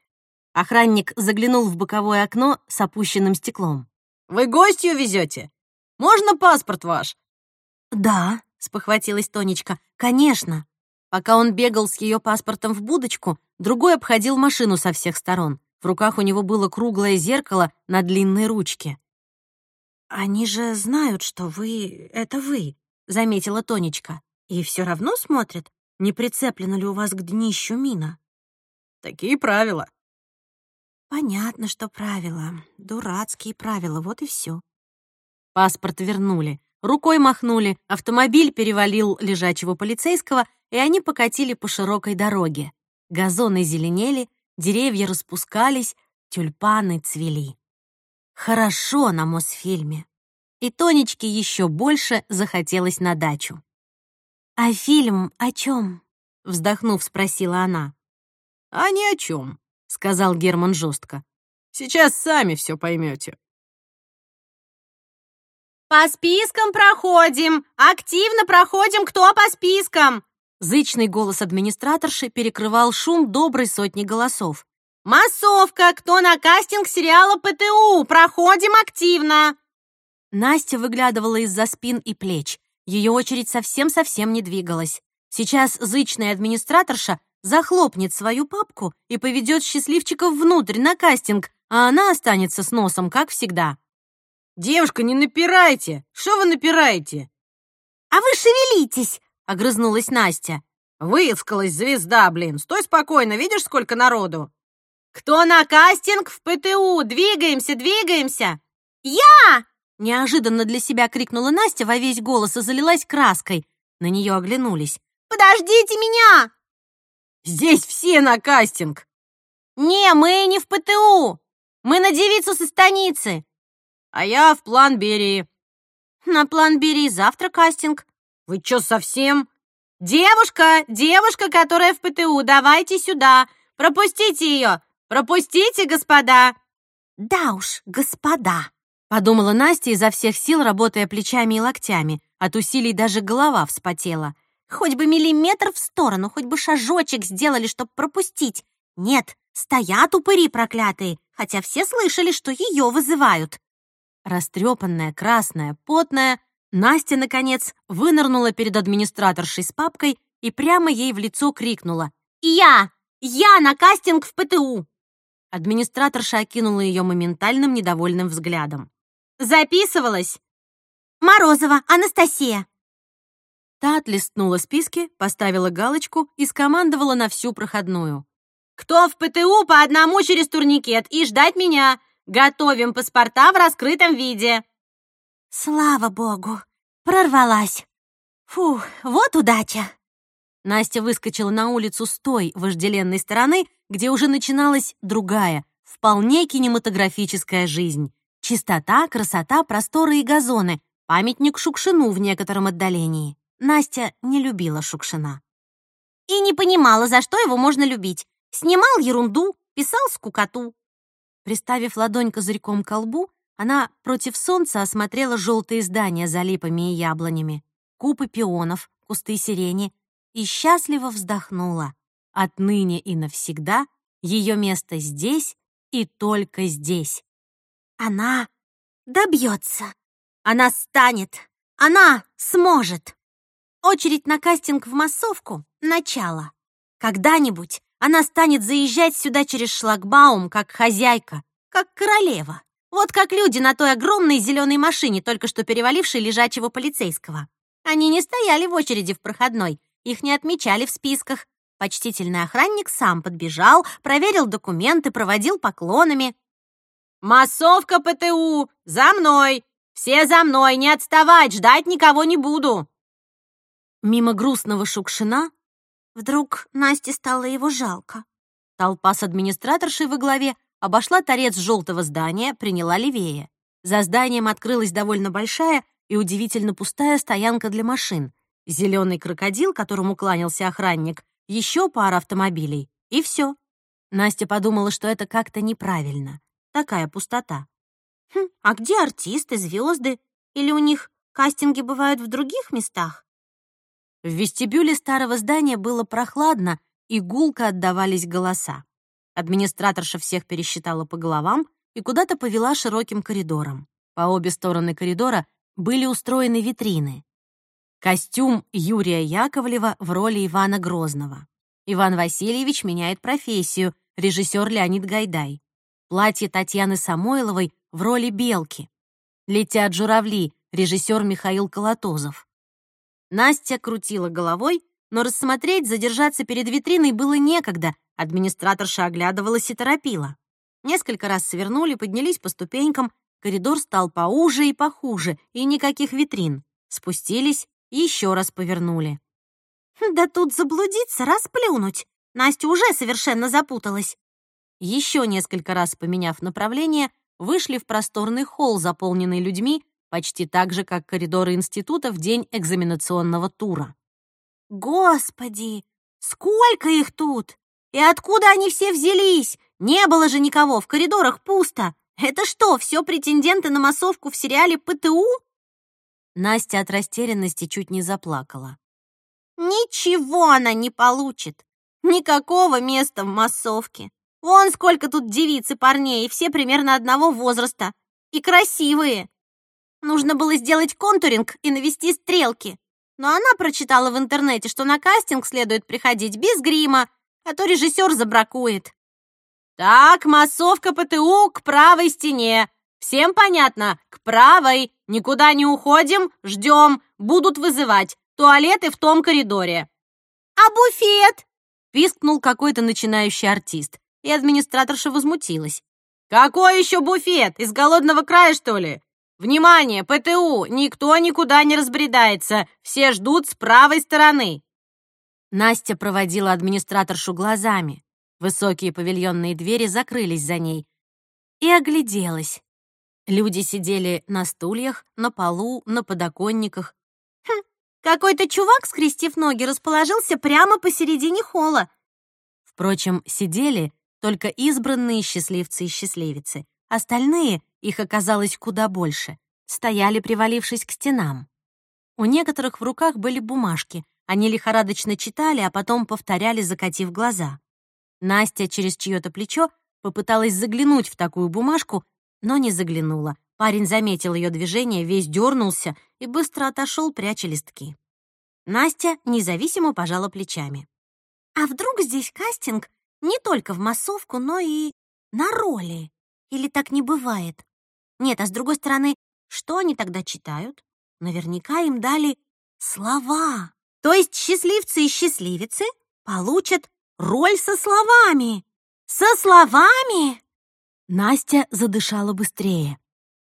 Охранник заглянул в боковое окно с опущенным стеклом. «Вы гостью везете? Можно паспорт ваш?» «Да», — спохватилась Тонечка, — «конечно». Пока он бегал с ее паспортом в будочку, другой обходил машину со всех сторон. В руках у него было круглое зеркало на длинной ручке. «Они же знают, что вы — это вы», — заметила Тонечка. «И все равно смотрят, не прицеплено ли у вас к днищу мина». «Такие правила». «Понятно, что правила. Дурацкие правила, вот и все. Паспорт вернули, рукой махнули, автомобиль перевалил лежачего полицейского, и они покатили по широкой дороге. Газоны зеленели, деревья распускались, тюльпаны цвели. Хорошо на Мосфильме. И Тонечке еще больше захотелось на дачу. «А фильм о чем? вздохнув, спросила она. «А ни о чем, сказал Герман жестко. «Сейчас сами все поймете. «По спискам проходим! Активно проходим, кто по спискам!» Зычный голос администраторши перекрывал шум доброй сотни голосов. «Массовка! Кто на кастинг сериала ПТУ? Проходим активно!» Настя выглядывала из-за спин и плеч. Ее очередь совсем-совсем не двигалась. Сейчас зычная администраторша захлопнет свою папку и поведет счастливчиков внутрь на кастинг, а она останется с носом, как всегда. «Девушка, не напирайте! Что вы напираете?» А вы шевелитесь!» — огрызнулась Настя. Выискалась звезда, блин. Стой спокойно, видишь, сколько народу? Кто на кастинг в ПТУ? Двигаемся, двигаемся! Я! Неожиданно для себя крикнула Настя во весь голос и залилась краской. На нее оглянулись. Подождите меня! Здесь все на кастинг. Не, мы не в ПТУ. Мы на девицу со станицы. А я в план Берии. На план Берии завтра кастинг. Вы чё, совсем? Девушка, девушка, которая в ПТУ, давайте сюда. Пропустите ее. Пропустите, господа. Да уж, господа. Подумала Настя изо всех сил, работая плечами и локтями. От усилий даже голова вспотела. Хоть бы миллиметр в сторону, хоть бы шажочек сделали, чтоб пропустить. Нет, стоят упыри проклятые, хотя все слышали, что ее вызывают. Растрепанная, красная, потная, Настя, наконец, вынырнула перед администраторшей с папкой и прямо ей в лицо крикнула. «Я! Я на кастинг в ПТУ!» Администраторша окинула ее моментальным недовольным взглядом. «Записывалась?» «Морозова Анастасия!» Та отлистнула списки, поставила галочку и скомандовала на всю проходную. «Кто в ПТУ по одному через турникет и ждать меня? Готовим паспорта в раскрытом виде!» Слава богу, прорвалась. Фух, вот удача. Настя выскочила на улицу с той вожделенной стороны, где уже начиналась другая, вполне кинематографическая жизнь. Чистота, красота, просторы и газоны. Памятник Шукшину в некотором отдалении. Настя не любила Шукшина. И не понимала, за что его можно любить. Снимал ерунду, писал скукоту. Приставив ладонь козырьком к колбу, она против солнца осмотрела желтые здания за липами и яблонями, купы пионов, кусты сирени и счастливо вздохнула. Отныне и навсегда ее место здесь и только здесь. Она добьется. Она станет. Она сможет. Очередь на кастинг в массовку — начало. Когда-нибудь она станет заезжать сюда через шлагбаум, как хозяйка, как королева. Вот как люди на той огромной зеленой машине, только что перевалившей лежачего полицейского. Они не стояли в очереди в проходной, их не отмечали в списках. Почтительный охранник сам подбежал, проверил документы, проводил поклонами. «Массовка ПТУ! За мной! Все за мной! Не отставать! Ждать никого не буду!» Мимо грустного Шукшина вдруг Насте стало его жалко. Толпа с администраторшей во главе обошла торец желтого здания, приняла левее. За зданием открылась довольно большая и удивительно пустая стоянка для машин. Зеленый крокодил, которому кланялся охранник, еще пара автомобилей, и все. Настя подумала, что это как-то неправильно. Такая пустота. Хм, а где артисты, звезды? Или у них кастинги бывают в других местах? В вестибюле старого здания было прохладно, и гулко отдавались голоса. Администраторша всех пересчитала по головам и куда-то повела широким коридором. По обе стороны коридора были устроены витрины. Костюм Юрия Яковлева в роли Ивана Грозного. Иван Васильевич меняет профессию, режиссер Леонид Гайдай. Платье Татьяны Самойловой в роли Белки. Летят журавли, режиссер Михаил Колотозов. Настя крутила головой, но рассмотреть, задержаться перед витриной было некогда, Администраторша оглядывалась и торопила. Несколько раз свернули, поднялись по ступенькам, коридор стал поуже и похуже, и никаких витрин. Спустились, еще раз повернули. «Да тут заблудиться, расплюнуть!» Настя уже совершенно запуталась. Еще несколько раз поменяв направление, вышли в просторный холл, заполненный людьми, почти так же, как коридоры института в день экзаменационного тура. «Господи, сколько их тут!» И откуда они все взялись? Не было же никого, в коридорах пусто. Это что, все претенденты на массовку в сериале ПТУ? Настя от растерянности чуть не заплакала. Ничего она не получит. Никакого места в массовке. Вон сколько тут девиц и парней, и все примерно одного возраста. И красивые. Нужно было сделать контуринг и навести стрелки. Но она прочитала в интернете, что на кастинг следует приходить без грима, а то режиссер забракует. Так, массовка ПТУ к правой стене. Всем понятно? К правой. Никуда не уходим, ждем. Будут вызывать. Туалеты в том коридоре». «А буфет?» — пискнул какой-то начинающий артист. И администраторша возмутилась. «Какой еще буфет? Из голодного края, что ли? Внимание, ПТУ! Никто никуда не разбредается. Все ждут с правой стороны». Настя проводила администраторшу глазами. Высокие павильонные двери закрылись за ней. И огляделась. Люди сидели на стульях, на полу, на подоконниках. Хм, какой-то чувак, скрестив ноги, расположился прямо посередине холла. Впрочем, сидели только избранные счастливцы и счастливицы. Остальные, их оказалось куда больше, стояли, привалившись к стенам. У некоторых в руках были бумажки. Они лихорадочно читали, а потом повторяли, закатив глаза. Настя через чье-то плечо попыталась заглянуть в такую бумажку, но не заглянула. Парень заметил ее движение, весь дернулся и быстро отошел, пряча листки. Настя независимо пожала плечами. «А вдруг здесь кастинг не только в массовку, но и на роли? Или так не бывает? Нет, а с другой стороны, что они тогда читают? Наверняка им дали слова. То есть счастливцы и счастливицы получат роль со словами. Со словами? Настя задышала быстрее.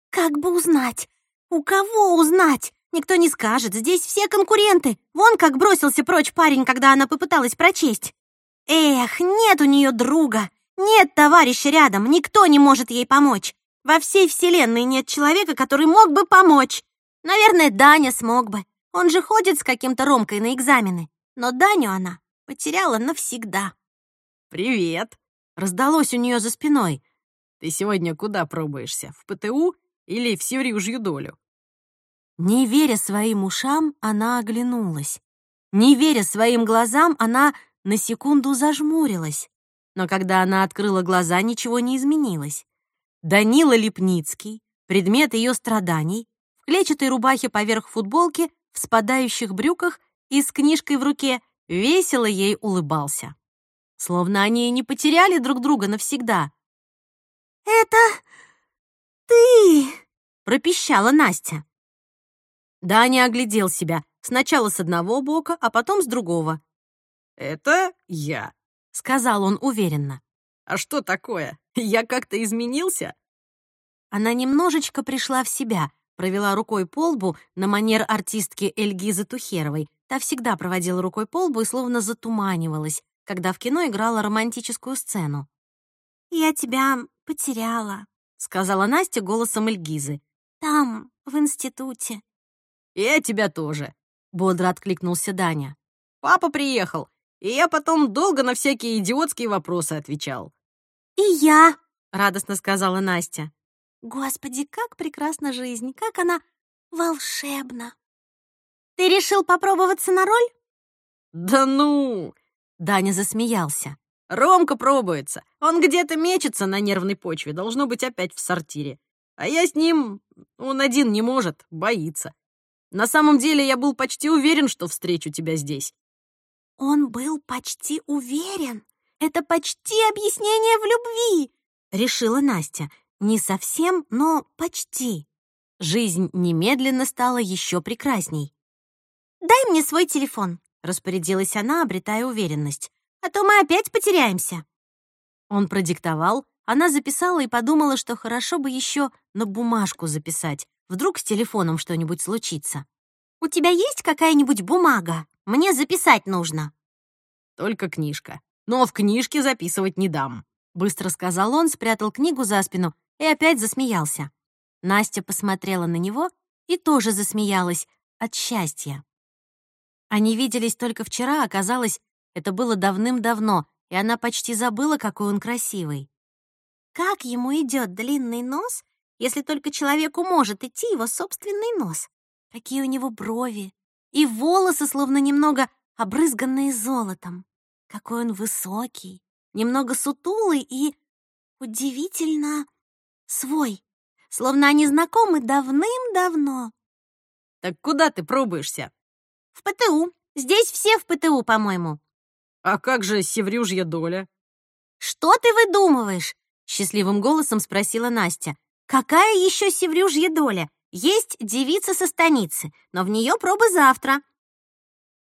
Как бы узнать? У кого узнать? Никто не скажет, здесь все конкуренты. Вон как бросился прочь парень, когда она попыталась прочесть. Эх, нет у нее друга, нет товарища рядом, никто не может ей помочь. Во всей вселенной нет человека, который мог бы помочь. Наверное, Даня смог бы. Он же ходит с каким-то Ромкой на экзамены. Но Даню она потеряла навсегда. «Привет!» — раздалось у нее за спиной. «Ты сегодня куда пробуешься? В ПТУ или в Севрюжью долю?» Не веря своим ушам, она оглянулась. Не веря своим глазам, она на секунду зажмурилась. Но когда она открыла глаза, ничего не изменилось. Данила Лепницкий, предмет ее страданий, в клетчатой рубахе поверх футболки, в спадающих брюках и с книжкой в руке, весело ей улыбался. Словно они и не потеряли друг друга навсегда. «Это ты!» — пропищала Настя. Даня оглядел себя, сначала с одного бока, а потом с другого. «Это я», — сказал он уверенно. «А что такое? Я как-то изменился?» Она немножечко пришла в себя, провела рукой по лбу на манер артистки Эльгизы Тухеровой. Та всегда проводила рукой по лбу и словно затуманивалась, когда в кино играла романтическую сцену. «Я тебя потеряла», — сказала Настя голосом Эльгизы. «Там, в институте». «Я тебя тоже», — бодро откликнулся Даня. «Папа приехал, и я потом долго на всякие идиотские вопросы отвечал». «И я», — радостно сказала Настя. Господи, как прекрасна жизнь, как она волшебна. Ты решил попробоваться на роль? Да ну! Даня засмеялся. Ромка пробуется. Он где-то мечется на нервной почве, должно быть опять в сортире. А я с ним... Он один не может, боится. На самом деле я был почти уверен, что встречу тебя здесь. Он был почти уверен? Это почти объяснение в любви, решила Настя. Не совсем, но почти. Жизнь немедленно стала еще прекрасней. «Дай мне свой телефон», — распорядилась она, обретая уверенность. «А то мы опять потеряемся». Он продиктовал, она записала и подумала, что хорошо бы еще на бумажку записать. Вдруг с телефоном что-нибудь случится. «У тебя есть какая-нибудь бумага? Мне записать нужно». «Только книжка. Но в книжке записывать не дам», — быстро сказал он, спрятал книгу за спину и опять засмеялся. Настя посмотрела на него и тоже засмеялась от счастья. Они виделись только вчера, оказалось, это было давным-давно, и она почти забыла, какой он красивый. Как ему идет длинный нос, если только человеку может идти его собственный нос? Какие у него брови и волосы, словно немного обрызганные золотом. Какой он высокий, немного сутулый и удивительно свой, словно они знакомы давным-давно. «Так куда ты пробуешься?» «В ПТУ. Здесь все в ПТУ, по-моему». «А как же Севрюжья доля?» «Что ты выдумываешь?» — счастливым голосом спросила Настя. Какая еще севрюжья доля? Есть девица со станицы, но в нее пробы завтра.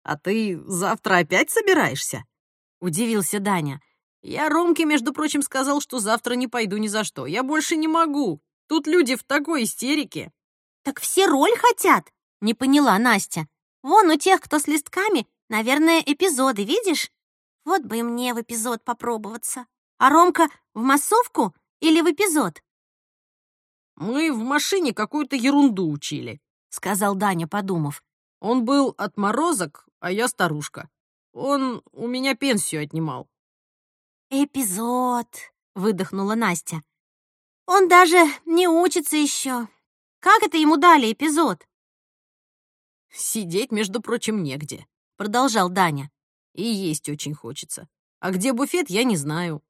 «А ты завтра опять собираешься?» — удивился Даня. «Я Ромке, между прочим, сказал, что завтра не пойду ни за что. Я больше не могу. Тут люди в такой истерике». «Так все роль хотят?» — не поняла Настя. «Вон у тех, кто с листками, наверное, эпизоды, видишь? Вот бы и мне в эпизод попробоваться. А Ромка в массовку или в эпизод?» «Мы в машине какую-то ерунду учили», — сказал Даня, подумав. «Он был отморозок, а я старушка. Он у меня пенсию отнимал». «Эпизод», — выдохнула Настя. «Он даже не учится еще. Как это ему дали эпизод?» «Сидеть, между прочим, негде», — продолжал Даня. «И есть очень хочется. А где буфет, я не знаю».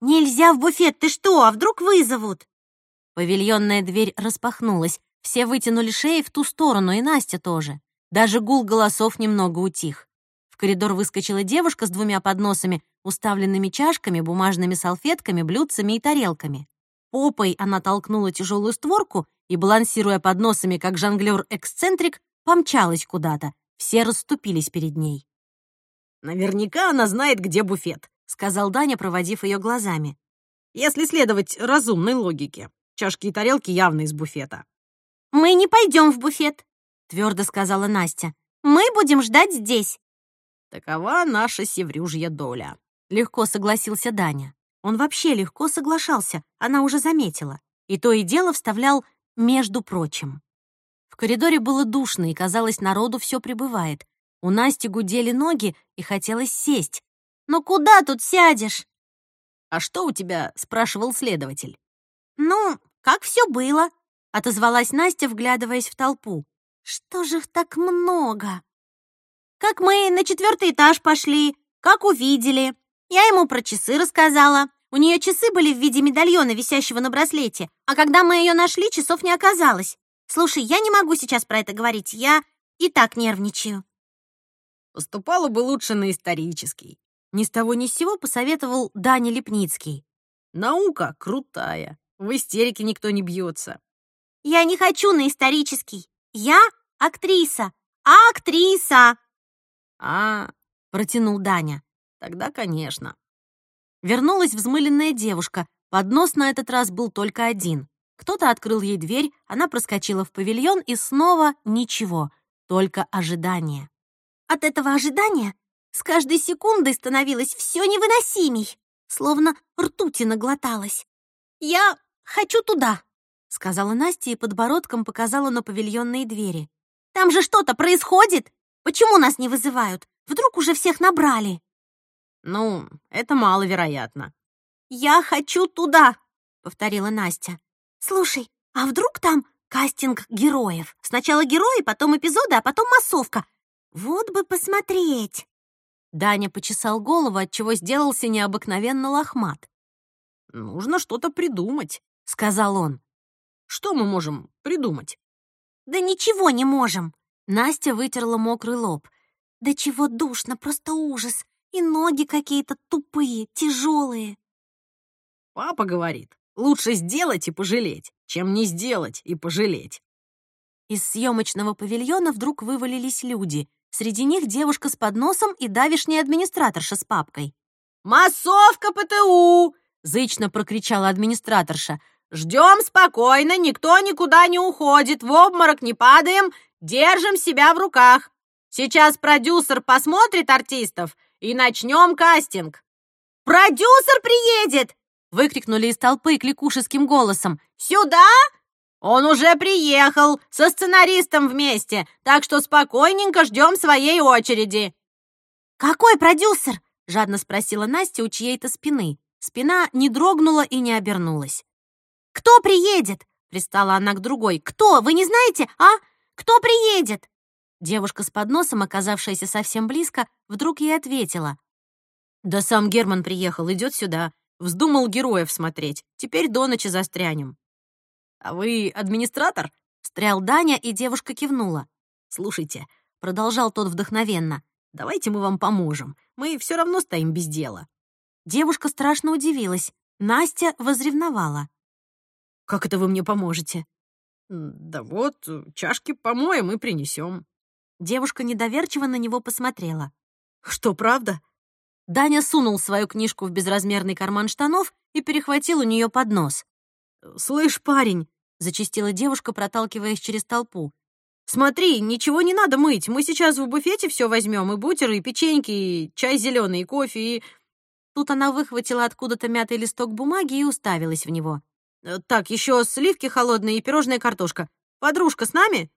«Нельзя в буфет, ты что, а вдруг вызовут?» Павильонная дверь распахнулась. Все вытянули шеи в ту сторону, и Настя тоже. Даже гул голосов немного утих. Коридор выскочила девушка с двумя подносами, уставленными чашками, бумажными салфетками, блюдцами и тарелками. Попой она толкнула тяжелую створку и, балансируя подносами, как жонглёр-эксцентрик, помчалась куда-то. Все расступились перед ней. «Наверняка она знает, где буфет», — сказал Даня, проводив ее глазами. «Если следовать разумной логике. Чашки и тарелки явно из буфета». «Мы не пойдем в буфет», — твердо сказала Настя. «Мы будем ждать здесь». «Такова наша севрюжья доля», — легко согласился Даня. Он вообще легко соглашался, она уже заметила. И то и дело вставлял «между прочим». В коридоре было душно, и, казалось, народу все прибывает. У Насти гудели ноги, и хотелось сесть. «Но куда тут сядешь?» «А что у тебя?» — спрашивал следователь. «Ну, как все было?» — отозвалась Настя, вглядываясь в толпу. «Что же их так много?» «Как мы на четвертый этаж пошли, как увидели. Я ему про часы рассказала. У нее часы были в виде медальона, висящего на браслете, а когда мы ее нашли, часов не оказалось. Слушай, я не могу сейчас про это говорить, я и так нервничаю». «Поступала бы лучше на исторический», — ни с того ни с сего посоветовал Даня Лепницкий. «Наука крутая, в истерике никто не бьется. «Я не хочу на исторический. Я актриса. Актриса!» «А, — протянул Даня, — тогда, конечно». Вернулась взмыленная девушка. Поднос на этот раз был только один. Кто-то открыл ей дверь, она проскочила в павильон, и снова ничего, только ожидание. От этого ожидания с каждой секундой становилось все невыносимей, словно ртути наглоталась. Я «Хочу туда», — сказала Настя и подбородком показала на павильонные двери. «Там же что-то происходит! Почему нас не вызывают? Вдруг уже всех набрали?» «Ну, это маловероятно». «Я хочу туда», — повторила Настя. «Слушай, а вдруг там кастинг героев? Сначала герои, потом эпизоды, а потом массовка. Вот бы посмотреть!» Даня почесал голову, отчего сделался необыкновенно лохмат. «Нужно что-то придумать», — сказал он. «Что мы можем придумать?» «Да ничего не можем!» Настя вытерла мокрый лоб. «Да чего душно, просто ужас! И ноги какие-то тупые, тяжелые!» «Папа говорит, лучше сделать и пожалеть, чем не сделать и пожалеть!» Из съемочного павильона вдруг вывалились люди. Среди них девушка с подносом и давишняя администраторша с папкой. «Массовка ПТУ!» — зычно прокричала администраторша. Ждем спокойно, никто никуда не уходит, в обморок не падаем, держим себя в руках. Сейчас продюсер посмотрит артистов и начнем кастинг. «Продюсер приедет!» — выкрикнули из толпы кликушеским голосом. «Сюда? Он уже приехал, со сценаристом вместе, так что спокойненько ждем своей очереди». «Какой продюсер?» — жадно спросила Настя у чьей-то спины. Спина не дрогнула и не обернулась. «Кто приедет?» — пристала она к другой. «Кто? Вы не знаете, а? Кто приедет?» Девушка с подносом, оказавшаяся совсем близко, вдруг ей ответила. «Да сам Герман приехал, идет сюда. Вздумал героев смотреть. Теперь до ночи застрянем». «А вы администратор?» — встрял Даня, и девушка кивнула. «Слушайте», — продолжал тот вдохновенно, «давайте мы вам поможем. Мы все равно стоим без дела». Девушка страшно удивилась. Настя возревновала. Как это вы мне поможете?» «Да вот, чашки помоем и принесем». Девушка недоверчиво на него посмотрела. «Что, правда?» Даня сунул свою книжку в безразмерный карман штанов и перехватил у нее поднос. «Слышь, парень!» — зачастила девушка, проталкиваясь через толпу. «Смотри, ничего не надо мыть. Мы сейчас в буфете все возьмем, и бутеры, и печеньки, и чай зеленый, и кофе, и...» Тут она выхватила откуда-то мятый листок бумаги и уставилась в него. «Э, «Так, еще сливки холодные и пирожная картошка. Подружка с нами?»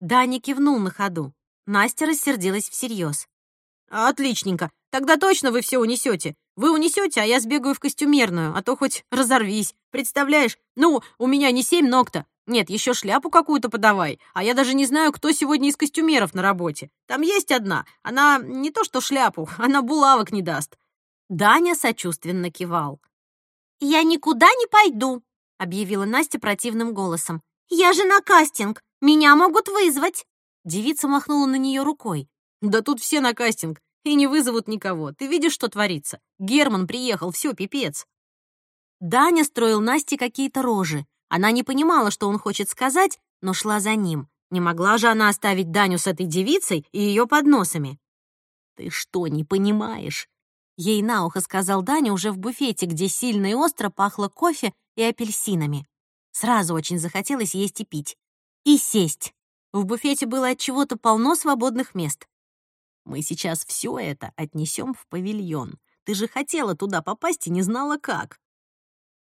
Даня кивнул на ходу. Настя рассердилась всерьез. «Отличненько. Тогда точно вы все унесете. Вы унесете, а я сбегаю в костюмерную, а то хоть разорвись. Представляешь? Ну, у меня не семь ног-то. Нет, еще шляпу какую-то подавай. А я даже не знаю, кто сегодня из костюмеров на работе. Там есть одна. Она не то что шляпу, [LAUGHS] она булавок не даст». Даня сочувственно кивал. «Я никуда не пойду», — объявила Настя противным голосом. «Я же на кастинг. Меня могут вызвать». Девица махнула на нее рукой. «Да тут все на кастинг. И не вызовут никого. Ты видишь, что творится? Герман приехал, все, пипец». Даня строил Насте какие-то рожи. Она не понимала, что он хочет сказать, но шла за ним. Не могла же она оставить Даню с этой девицей и ее подносами. «Ты что, не понимаешь?» Ей на ухо сказал Даня уже в буфете, где сильно и остро пахло кофе и апельсинами. Сразу очень захотелось есть и пить. И сесть. В буфете было от чего-то полно свободных мест. Мы сейчас все это отнесем в павильон. Ты же хотела туда попасть и не знала как.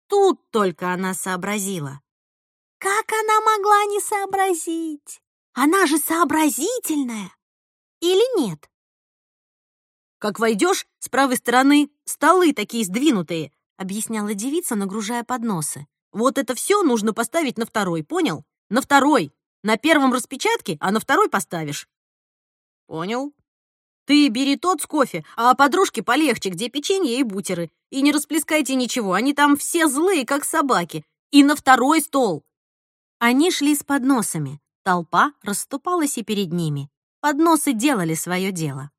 Тут только она сообразила. Как она могла не сообразить? Она же сообразительная. Или нет? Как войдешь, с правой стороны столы такие сдвинутые, объясняла девица, нагружая подносы. Вот это все нужно поставить на второй, понял? На второй. На первом распечатке, а на второй поставишь. Понял. Ты бери тот с кофе, а подружке полегче, где печенье и бутеры. И не расплескайте ничего, они там все злые, как собаки. И на второй стол. Они шли с подносами. Толпа расступалась и перед ними. Подносы делали свое дело.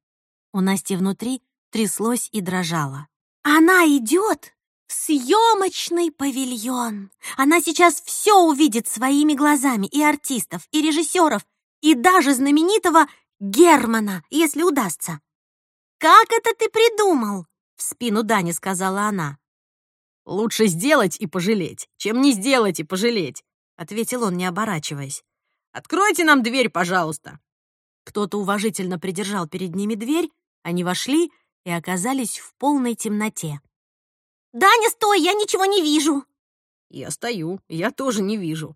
У Насти внутри тряслось и дрожало. «Она идет в съемочный павильон. Она сейчас все увидит своими глазами и артистов, и режиссеров, и даже знаменитого Германа, если удастся». «Как это ты придумал?» — в спину Дани сказала она. «Лучше сделать и пожалеть, чем не сделать и пожалеть», — ответил он, не оборачиваясь. «Откройте нам дверь, пожалуйста». Кто-то уважительно придержал перед ними дверь, они вошли и оказались в полной темноте. «Даня, стой, я ничего не вижу!» «Я стою, я тоже не вижу».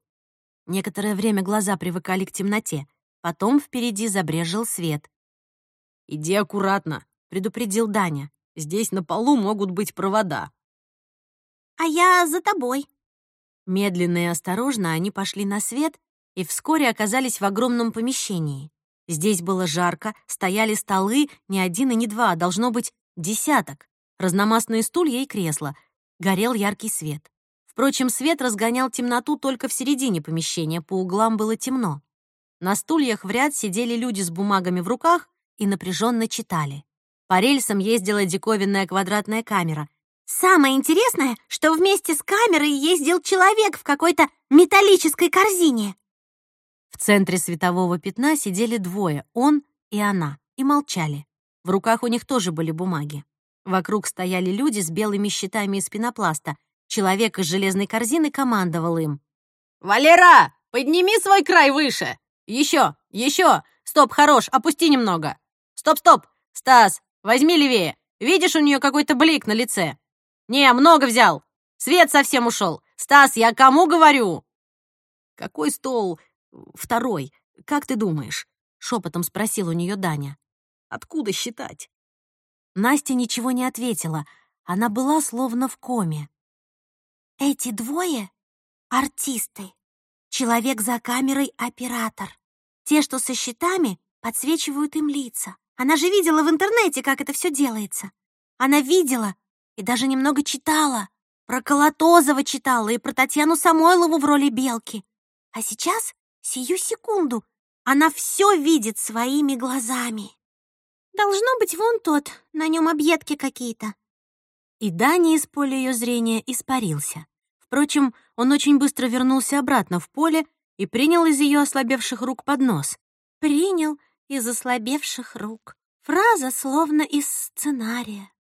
Некоторое время глаза привыкали к темноте, потом впереди забрежил свет. «Иди аккуратно», — предупредил Даня. «Здесь на полу могут быть провода». «А я за тобой». Медленно и осторожно они пошли на свет и вскоре оказались в огромном помещении. Здесь было жарко, стояли столы, не один и не два, должно быть десяток. Разномастные стулья и кресла. Горел яркий свет. Впрочем, свет разгонял темноту только в середине помещения, по углам было темно. На стульях в ряд сидели люди с бумагами в руках и напряженно читали. По рельсам ездила диковинная квадратная камера. «Самое интересное, что вместе с камерой ездил человек в какой-то металлической корзине», в центре светового пятна сидели двое, он и она, и молчали. В руках у них тоже были бумаги. Вокруг стояли люди с белыми щитами из пенопласта. Человек из железной корзины командовал им. «Валера, подними свой край выше! Еще, еще! Стоп, хорош, опусти немного! Стоп, стоп! Стас, возьми левее! Видишь, у нее какой-то блик на лице! Не, много взял! Свет совсем ушел! Стас, я кому говорю?» «Какой стол? Второй. Как ты думаешь?» — шепотом спросил у нее Даня. «Откуда считать?» Настя ничего не ответила. Она была словно в коме. «Эти двое — артисты. Человек за камерой — оператор. Те, что со щитами, подсвечивают им лица. Она же видела в интернете, как это все делается. Она видела и даже немного читала. Про Колотозова читала и про Татьяну Самойлову в роли Белки. А сейчас Сию секунду она все видит своими глазами. Должно быть вон тот, на нем объедки какие-то. И Дани из поля ее зрения испарился. Впрочем, он очень быстро вернулся обратно в поле и принял из ее ослабевших рук поднос. «Принял из ослабевших рук». Фраза словно из сценария.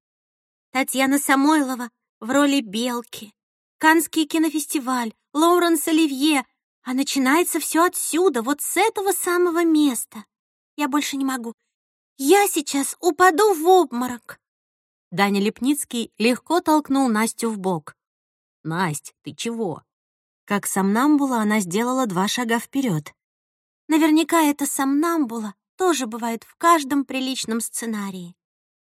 Татьяна Самойлова в роли Белки. Канский кинофестиваль, Лоуренс Оливье. А начинается все отсюда, вот с этого самого места. Я больше не могу. Я сейчас упаду в обморок. Даня Лепницкий легко толкнул Настю в бок. «Насть, ты чего?» Как сомнамбула она сделала два шага вперед. Наверняка это сомнамбула тоже бывает в каждом приличном сценарии.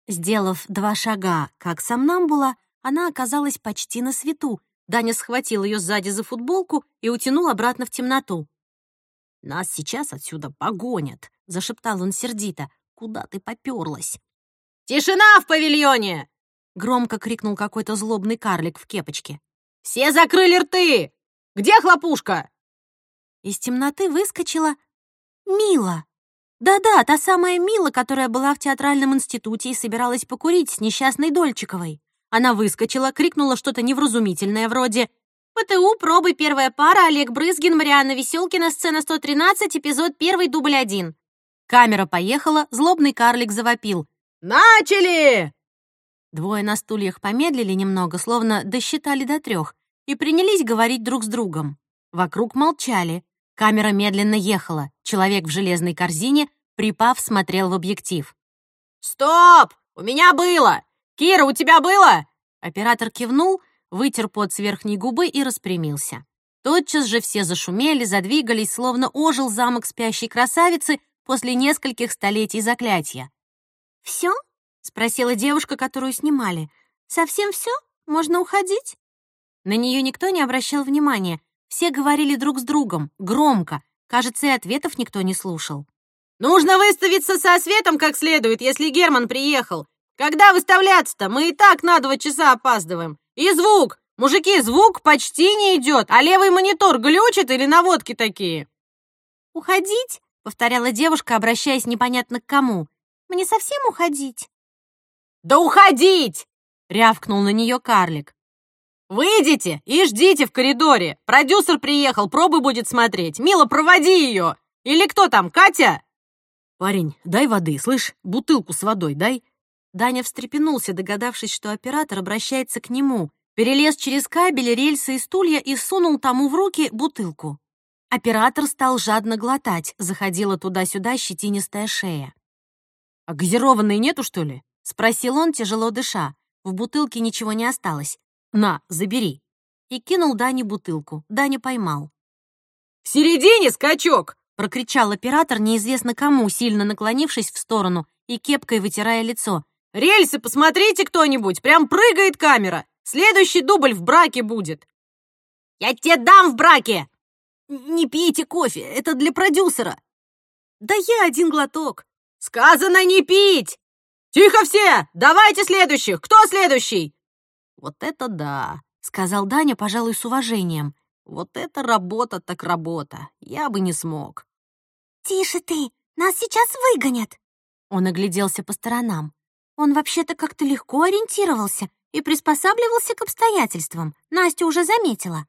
Сделав два шага, как сомнамбула, она оказалась почти на свету. Даня схватил ее сзади за футболку и утянул обратно в темноту. «Нас сейчас отсюда погонят», — зашептал он сердито. «Куда ты попёрлась?» «Тишина в павильоне!» — громко крикнул какой-то злобный карлик в кепочке. «Все закрыли рты! Где хлопушка?» Из темноты выскочила Мила. Да-да, та самая Мила, которая была в театральном институте и собиралась покурить с несчастной Дольчиковой. Она выскочила, крикнула что-то невразумительное вроде «ПТУ, пробы, первая пара, Олег Брызгин, Марианна Веселкина, сцена 113, эпизод 1, дубль 1». Камера поехала, злобный карлик завопил. «Начали!» Двое на стульях помедлили немного, словно досчитали до трех, и принялись говорить друг с другом. Вокруг молчали. Камера медленно ехала. Человек в железной корзине, припав, смотрел в объектив. «Стоп! У меня было! Кира, у тебя было?» Оператор кивнул, вытер пот с верхней губы и распрямился. Тотчас же все зашумели, задвигались, словно ожил замок спящей красавицы после нескольких столетий заклятия. «Все?» — спросила девушка, которую снимали. «Совсем все? Можно уходить?» На нее никто не обращал внимания. Все говорили друг с другом, громко. Кажется, и ответов никто не слушал. «Нужно выставиться со светом как следует, если Герман приехал. Когда выставляться-то? Мы и так на два часа опаздываем. И звук! Мужики, звук почти не идет, а левый монитор глючит или наводки такие?» «Уходить?» — повторяла девушка, обращаясь непонятно к кому. Мне совсем уходить?» «Да уходить!» — рявкнул на нее карлик. «Выйдите и ждите в коридоре. Продюсер приехал, пробы будет смотреть. Мила, проводи ее! Или кто там, Катя?» «Парень, дай воды, слышь, бутылку с водой дай». Даня встрепенулся, догадавшись, что оператор обращается к нему. Перелез через кабели, рельсы и стулья и сунул тому в руки бутылку. Оператор стал жадно глотать, заходила туда-сюда щетинистая шея. «А газированной нету, что ли?» — спросил он, тяжело дыша. В бутылке ничего не осталось. «На, забери». И кинул Дане бутылку. Даня поймал. «В середине скачок!» — прокричал оператор неизвестно кому, сильно наклонившись в сторону и кепкой вытирая лицо. «Рельсы посмотрите кто-нибудь! Прям прыгает камера! Следующий дубль в браке будет!» «Я тебе дам в браке!» «Не пейте кофе, это для продюсера!» «Да я один глоток!» «Сказано не пить! Тихо все! Давайте следующих! Кто следующий?» «Вот это да!» — сказал Даня, пожалуй, с уважением. «Вот это работа так работа! Я бы не смог!» «Тише ты! Нас сейчас выгонят!» Он огляделся по сторонам. Он вообще-то как-то легко ориентировался и приспосабливался к обстоятельствам. Настя уже заметила.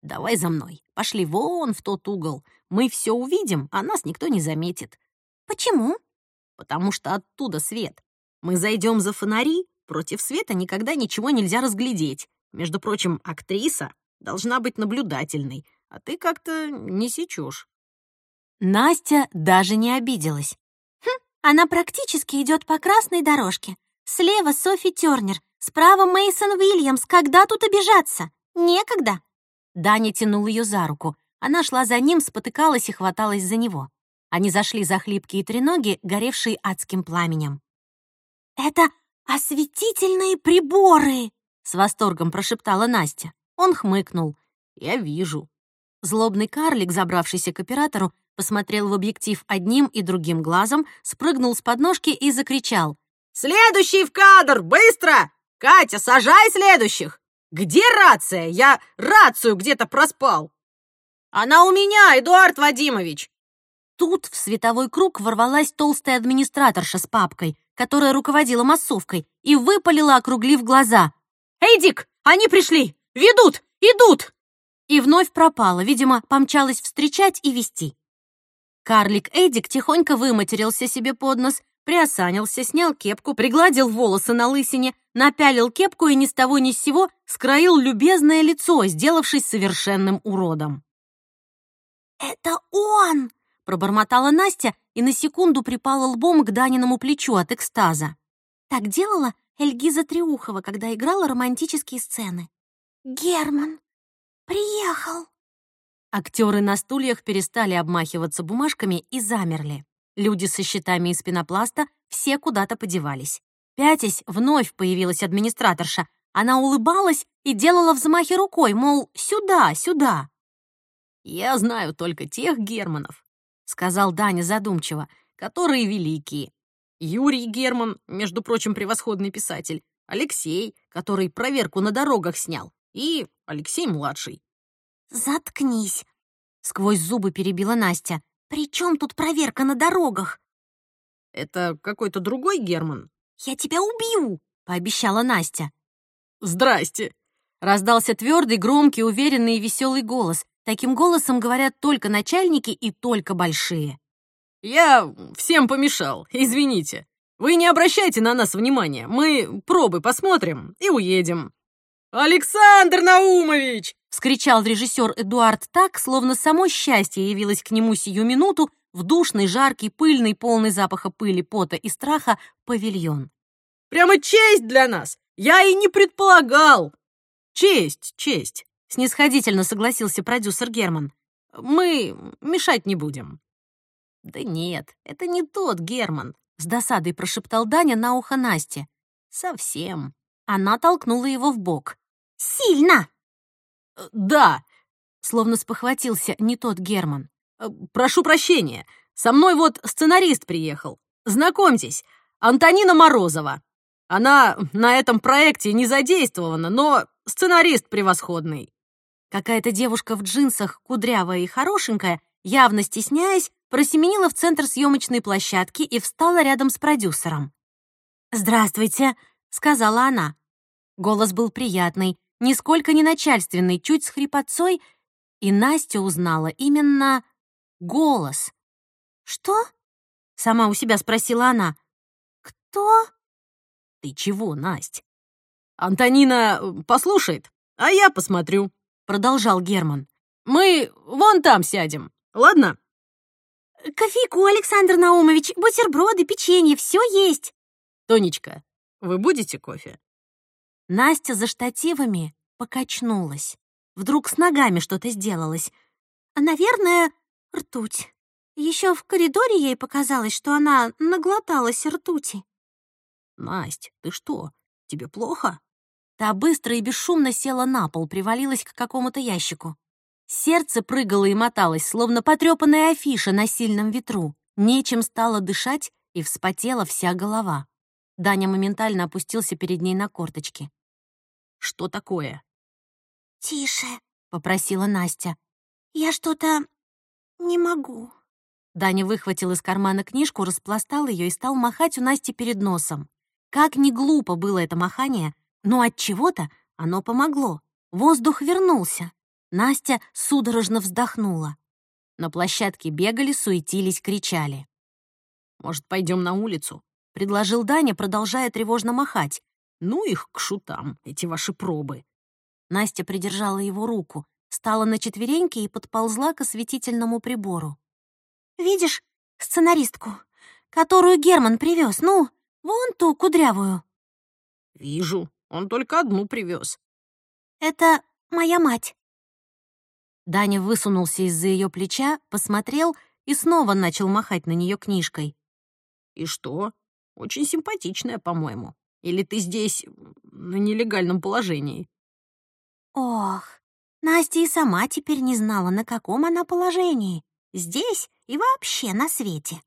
«Давай за мной. Пошли вон в тот угол. Мы все увидим, а нас никто не заметит. Почему? Потому что оттуда свет. Мы зайдем за фонари, против света никогда ничего нельзя разглядеть. Между прочим, актриса должна быть наблюдательной, а ты как-то не сечешь. Настя даже не обиделась. Она практически идет по красной дорожке. Слева Софи Тернер, справа Мейсон Уильямс. Когда тут обижаться? Некогда. Даня тянул ее за руку. Она шла за ним, спотыкалась и хваталась за него. Они зашли за хлипкие треноги, горевшие адским пламенем. «Это осветительные приборы!» — с восторгом прошептала Настя. Он хмыкнул. «Я вижу». Злобный карлик, забравшийся к оператору, посмотрел в объектив одним и другим глазом, спрыгнул с подножки и закричал. «Следующий в кадр! Быстро! Катя, сажай следующих! Где рация? Я рацию где-то проспал!» «Она у меня, Эдуард Вадимович!» Тут в световой круг ворвалась толстая администраторша с папкой, которая руководила массовкой, и выпалила, округлив глаза. «Эй, они пришли! Ведут! Идут!» и вновь пропала, видимо, помчалась встречать и вести. Карлик Эдик тихонько выматерился себе под нос, приосанился, снял кепку, пригладил волосы на лысине, напялил кепку и ни с того ни с сего скроил любезное лицо, сделавшись совершенным уродом. «Это он!» — пробормотала Настя и на секунду припала лбом к Даниному плечу от экстаза. Так делала Эльгиза Триухова, когда играла романтические сцены. «Герман приехал!» Актеры на стульях перестали обмахиваться бумажками и замерли. Люди со щитами из пенопласта все куда-то подевались. Пятясь, вновь появилась администраторша. Она улыбалась и делала взмахи рукой, мол, сюда, сюда. «Я знаю только тех Германов», — сказал Даня задумчиво, «которые великие. Юрий Герман, между прочим, превосходный писатель, Алексей, который проверку на дорогах снял, и Алексей-младший». «Заткнись», — сквозь зубы перебила Настя. «При чем тут проверка на дорогах?» «Это какой-то другой Герман?» «Я тебя убью!» — пообещала Настя. «Здрасте!» — раздался твердый, громкий, уверенный и веселый голос. Таким голосом говорят только начальники и только большие. «Я всем помешал, извините. Вы не обращайте на нас внимания. Мы пробы посмотрим и уедем». «Александр Наумович!» — вскричал режиссер Эдуард так, словно само счастье явилось к нему сию минуту в душный, жаркий, пыльный, полный запаха пыли, пота и страха павильон. «Прямо честь для нас! Я и не предполагал!» «Честь, честь!» — снисходительно согласился продюсер Герман. «Мы мешать не будем». «Да нет, это не тот Герман», — с досадой прошептал Даня на ухо Насте. «Совсем». Она толкнула его в бок. «Сильно!» «Да!» — словно спохватился не тот Герман. Э, «Прошу прощения, со мной вот сценарист приехал. Знакомьтесь, Антонина Морозова. Она на этом проекте не задействована, но сценарист превосходный». Какая-то девушка в джинсах, кудрявая и хорошенькая, явно стесняясь, просеменила в центр съемочной площадки и встала рядом с продюсером. «Здравствуйте», — сказала она. Голос был приятный, нисколько не начальственный, чуть с хрипотцой, и Настя узнала именно голос. «Что?» — сама у себя спросила она. «Кто?» «Ты чего, Насть?» «Антонина э, послушает, а я посмотрю», — продолжал Герман. «Мы вон там сядем, ладно?» «Кофейку, Александр Наумович, бутерброды, печенье, все есть!» «Тонечка, вы будете кофе?» Настя за штативами покачнулась. Вдруг с ногами что-то сделалось. А, наверное, ртуть. Еще в коридоре ей показалось, что она наглоталась ртути. «Насть, ты что, тебе плохо?» Та быстро и бесшумно села на пол, привалилась к какому-то ящику. Сердце прыгало и моталось, словно потрепанная афиша на сильном ветру. Нечем стало дышать, и вспотела вся голова. Даня моментально опустился перед ней на корточки. «Что такое?» «Тише», — попросила Настя. «Я что-то не могу». Даня выхватил из кармана книжку, распластал ее и стал махать у Насти перед носом. Как ни глупо было это махание, но от чего-то оно помогло. Воздух вернулся. Настя судорожно вздохнула. На площадке бегали, суетились, кричали. «Может, пойдем на улицу?» — предложил Даня, продолжая тревожно махать. «Ну их к шутам, эти ваши пробы». Настя придержала его руку, стала на четвереньки и подползла к осветительному прибору. «Видишь сценаристку, которую Герман привез, ну, вон ту кудрявую?» «Вижу, он только одну привез. «Это моя мать». Даня высунулся из-за ее плеча, посмотрел и снова начал махать на нее книжкой. «И что? Очень симпатичная, по-моему. Или ты здесь на нелегальном положении?» Ох, Настя и сама теперь не знала, на каком она положении. Здесь и вообще на свете.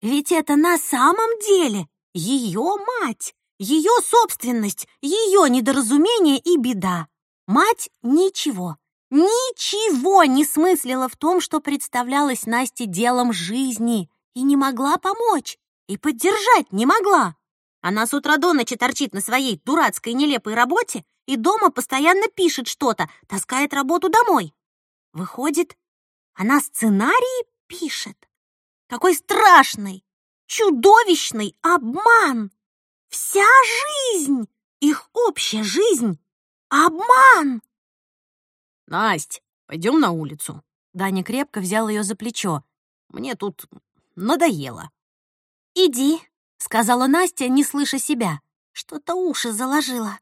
Ведь это на самом деле ее мать, ее собственность, ее недоразумение и беда. Мать ничего, ничего не смыслила в том, что представлялось Насте делом жизни, и не могла помочь, и поддержать не могла. Она с утра до ночи торчит на своей дурацкой нелепой работе и дома постоянно пишет что-то, таскает работу домой. Выходит, она сценарии пишет. Какой страшный, чудовищный обман! Вся жизнь, их общая жизнь — обман! Насть, пойдем на улицу. Даня крепко взял ее за плечо. Мне тут надоело. «Иди», — сказала Настя, не слыша себя. Что-то уши заложила.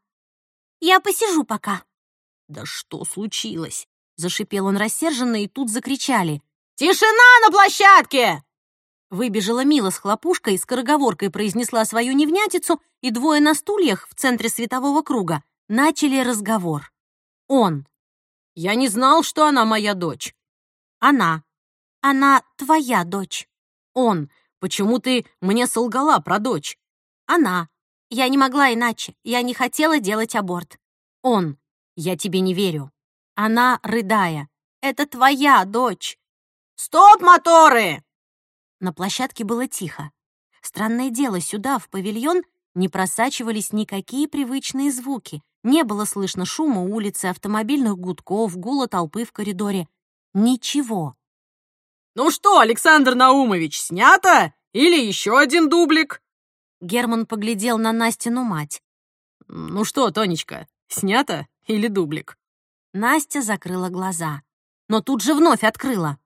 «Я посижу пока». «Да что случилось?» — зашипел он рассерженно, и тут закричали. «Тишина на площадке!» Выбежала Мила с хлопушкой, скороговоркой произнесла свою невнятицу, и двое на стульях в центре светового круга начали разговор. Он. «Я не знал, что она моя дочь». Она. Она твоя дочь. Он. Почему ты мне солгала про дочь? Она. Я не могла иначе. Я не хотела делать аборт. Он. Я тебе не верю. Она, рыдая. Это твоя дочь. Стоп, моторы! На площадке было тихо. Странное дело, сюда, в павильон, не просачивались никакие привычные звуки. Не было слышно шума улицы, автомобильных гудков, гула толпы в коридоре. Ничего. «Ну что, Александр Наумович, снято? Или еще один дублик?» Герман поглядел на Настину мать. «Ну что, Тонечка, снято или дублик?» Настя закрыла глаза, но тут же вновь открыла.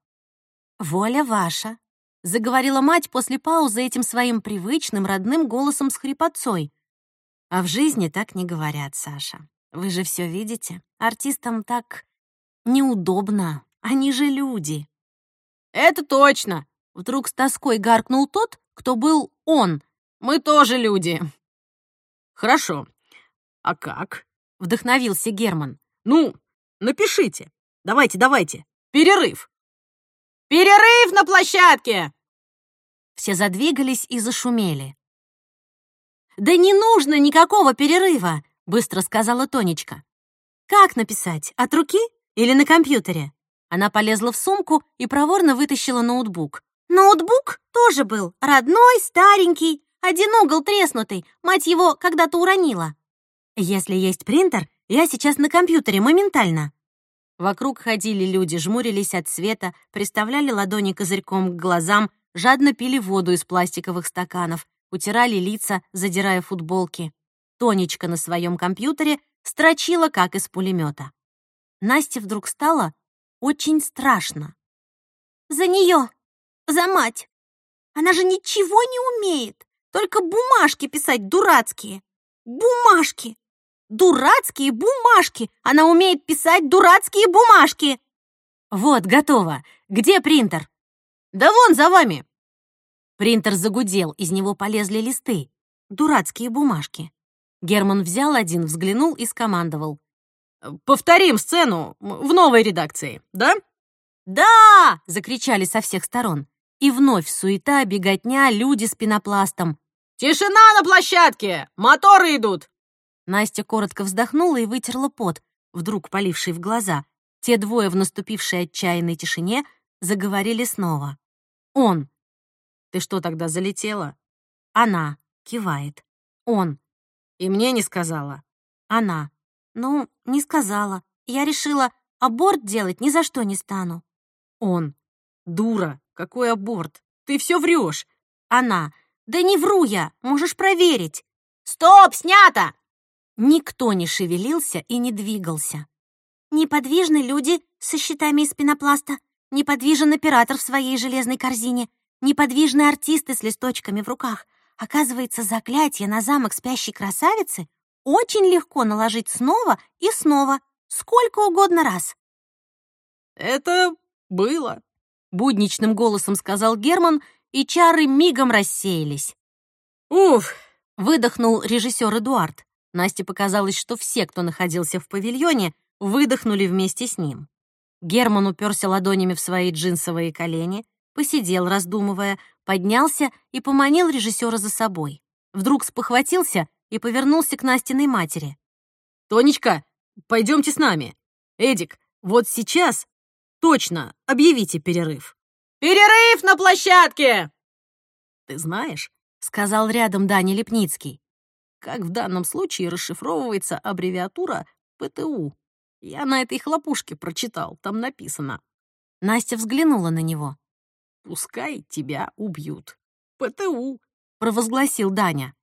«Воля ваша», — заговорила мать после паузы этим своим привычным родным голосом с хрипотцой. «А в жизни так не говорят, Саша. Вы же все видите. Артистам так неудобно. Они же люди». «Это точно!» — вдруг с тоской гаркнул тот, кто был он. «Мы тоже люди!» «Хорошо. А как?» — вдохновился Герман. «Ну, напишите. Давайте, давайте. Перерыв!» «Перерыв на площадке!» Все задвигались и зашумели. «Да не нужно никакого перерыва!» — быстро сказала Тонечка. «Как написать? От руки или на компьютере?» Она полезла в сумку и проворно вытащила ноутбук. Ноутбук тоже был, родной, старенький, один угол треснутый, мать его когда-то уронила. Если есть принтер, я сейчас на компьютере моментально. Вокруг ходили люди, жмурились от света, приставляли ладони козырьком к глазам, жадно пили воду из пластиковых стаканов, утирали лица, задирая футболки. Тонечка на своем компьютере строчила, как из пулемета. Насте вдруг стало очень страшно. За нее, за мать. Она же ничего не умеет, только бумажки писать дурацкие. Бумажки. Дурацкие бумажки. Она умеет писать дурацкие бумажки. Вот, готово. Где принтер? Да вон за вами. Принтер загудел, из него полезли листы. Дурацкие бумажки. Герман взял один, взглянул и скомандовал. Повторим сцену в новой редакции, да? Да! закричали со всех сторон. И вновь суета, беготня, люди с пенопластом. Тишина на площадке! Моторы идут! Настя коротко вздохнула и вытерла пот, вдруг поливший в глаза. Те двое в наступившей отчаянной тишине заговорили снова. Он. Ты что тогда залетела? Она. Кивает. Он. И мне не сказала. Она. «Ну, не сказала. Я решила, аборт делать ни за что не стану». Он. «Дура, какой аборт? Ты все врешь. Она. «Да не вру я, можешь проверить». «Стоп, снято!» Никто не шевелился и не двигался. Неподвижны люди со щитами из пенопласта, неподвижен оператор в своей железной корзине, неподвижны артисты с листочками в руках. Оказывается, заклятие на замок спящей красавицы очень легко наложить снова и снова, сколько угодно раз. «Это было», — будничным голосом сказал Герман, и чары мигом рассеялись. «Уф!» — выдохнул режиссер Эдуард. Насте показалось, что все, кто находился в павильоне, выдохнули вместе с ним. Герман уперся ладонями в свои джинсовые колени, посидел, раздумывая, поднялся и поманил режиссера за собой. Вдруг спохватился и повернулся к Настиной матери. «Тонечка, пойдемте с нами. Эдик, вот сейчас точно объявите перерыв». «Перерыв на площадке!» «Ты знаешь», — сказал рядом Даня Лепницкий, как в данном случае расшифровывается аббревиатура ПТУ. Я на этой хлопушке прочитал, там написано. Настя взглянула на него. «Пускай тебя убьют. ПТУ», — провозгласил Даня.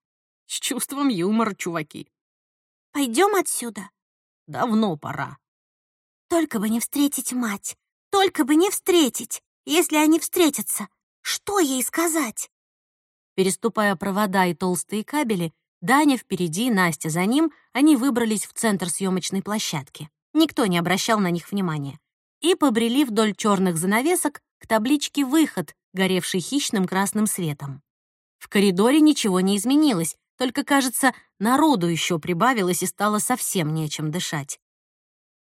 «С чувством юмора, чуваки». «Пойдем отсюда?» «Давно пора». «Только бы не встретить мать! Только бы не встретить! Если они встретятся, что ей сказать?» Переступая провода и толстые кабели, Даня впереди, Настя за ним, они выбрались в центр съемочной площадки. Никто не обращал на них внимания. И побрели вдоль черных занавесок к табличке «Выход», горевшей хищным красным светом. В коридоре ничего не изменилось, только, кажется, народу еще прибавилось и стало совсем нечем дышать.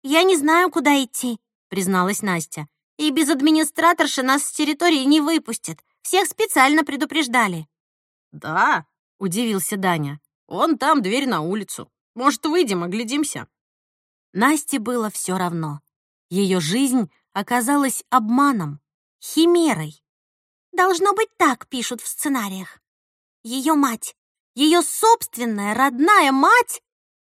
«Я не знаю, куда идти», — призналась Настя. «И без администраторши нас с территории не выпустят. Всех специально предупреждали». «Да», — удивился Даня. «Вон там дверь на улицу. Может, выйдем, оглядимся?» Насте было все равно. Ее жизнь оказалась обманом, химерой. Должно быть так, пишут в сценариях. Ее мать, ее собственная родная мать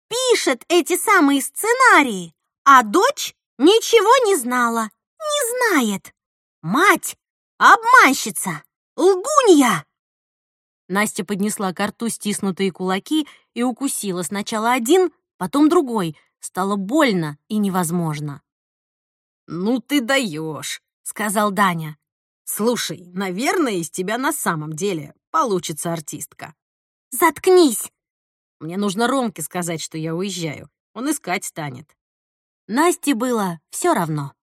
пишет эти самые сценарии, а дочь ничего не знала, не знает. Мать — обманщица, лгунья. Настя поднесла к рту стиснутые кулаки и укусила сначала один, потом другой. Стало больно и невозможно. «Ну ты даешь», — сказал Даня. «Слушай, наверное, из тебя на самом деле получится артистка». «Заткнись!» «Мне нужно Ромке сказать, что я уезжаю. Он искать станет». Насте было все равно.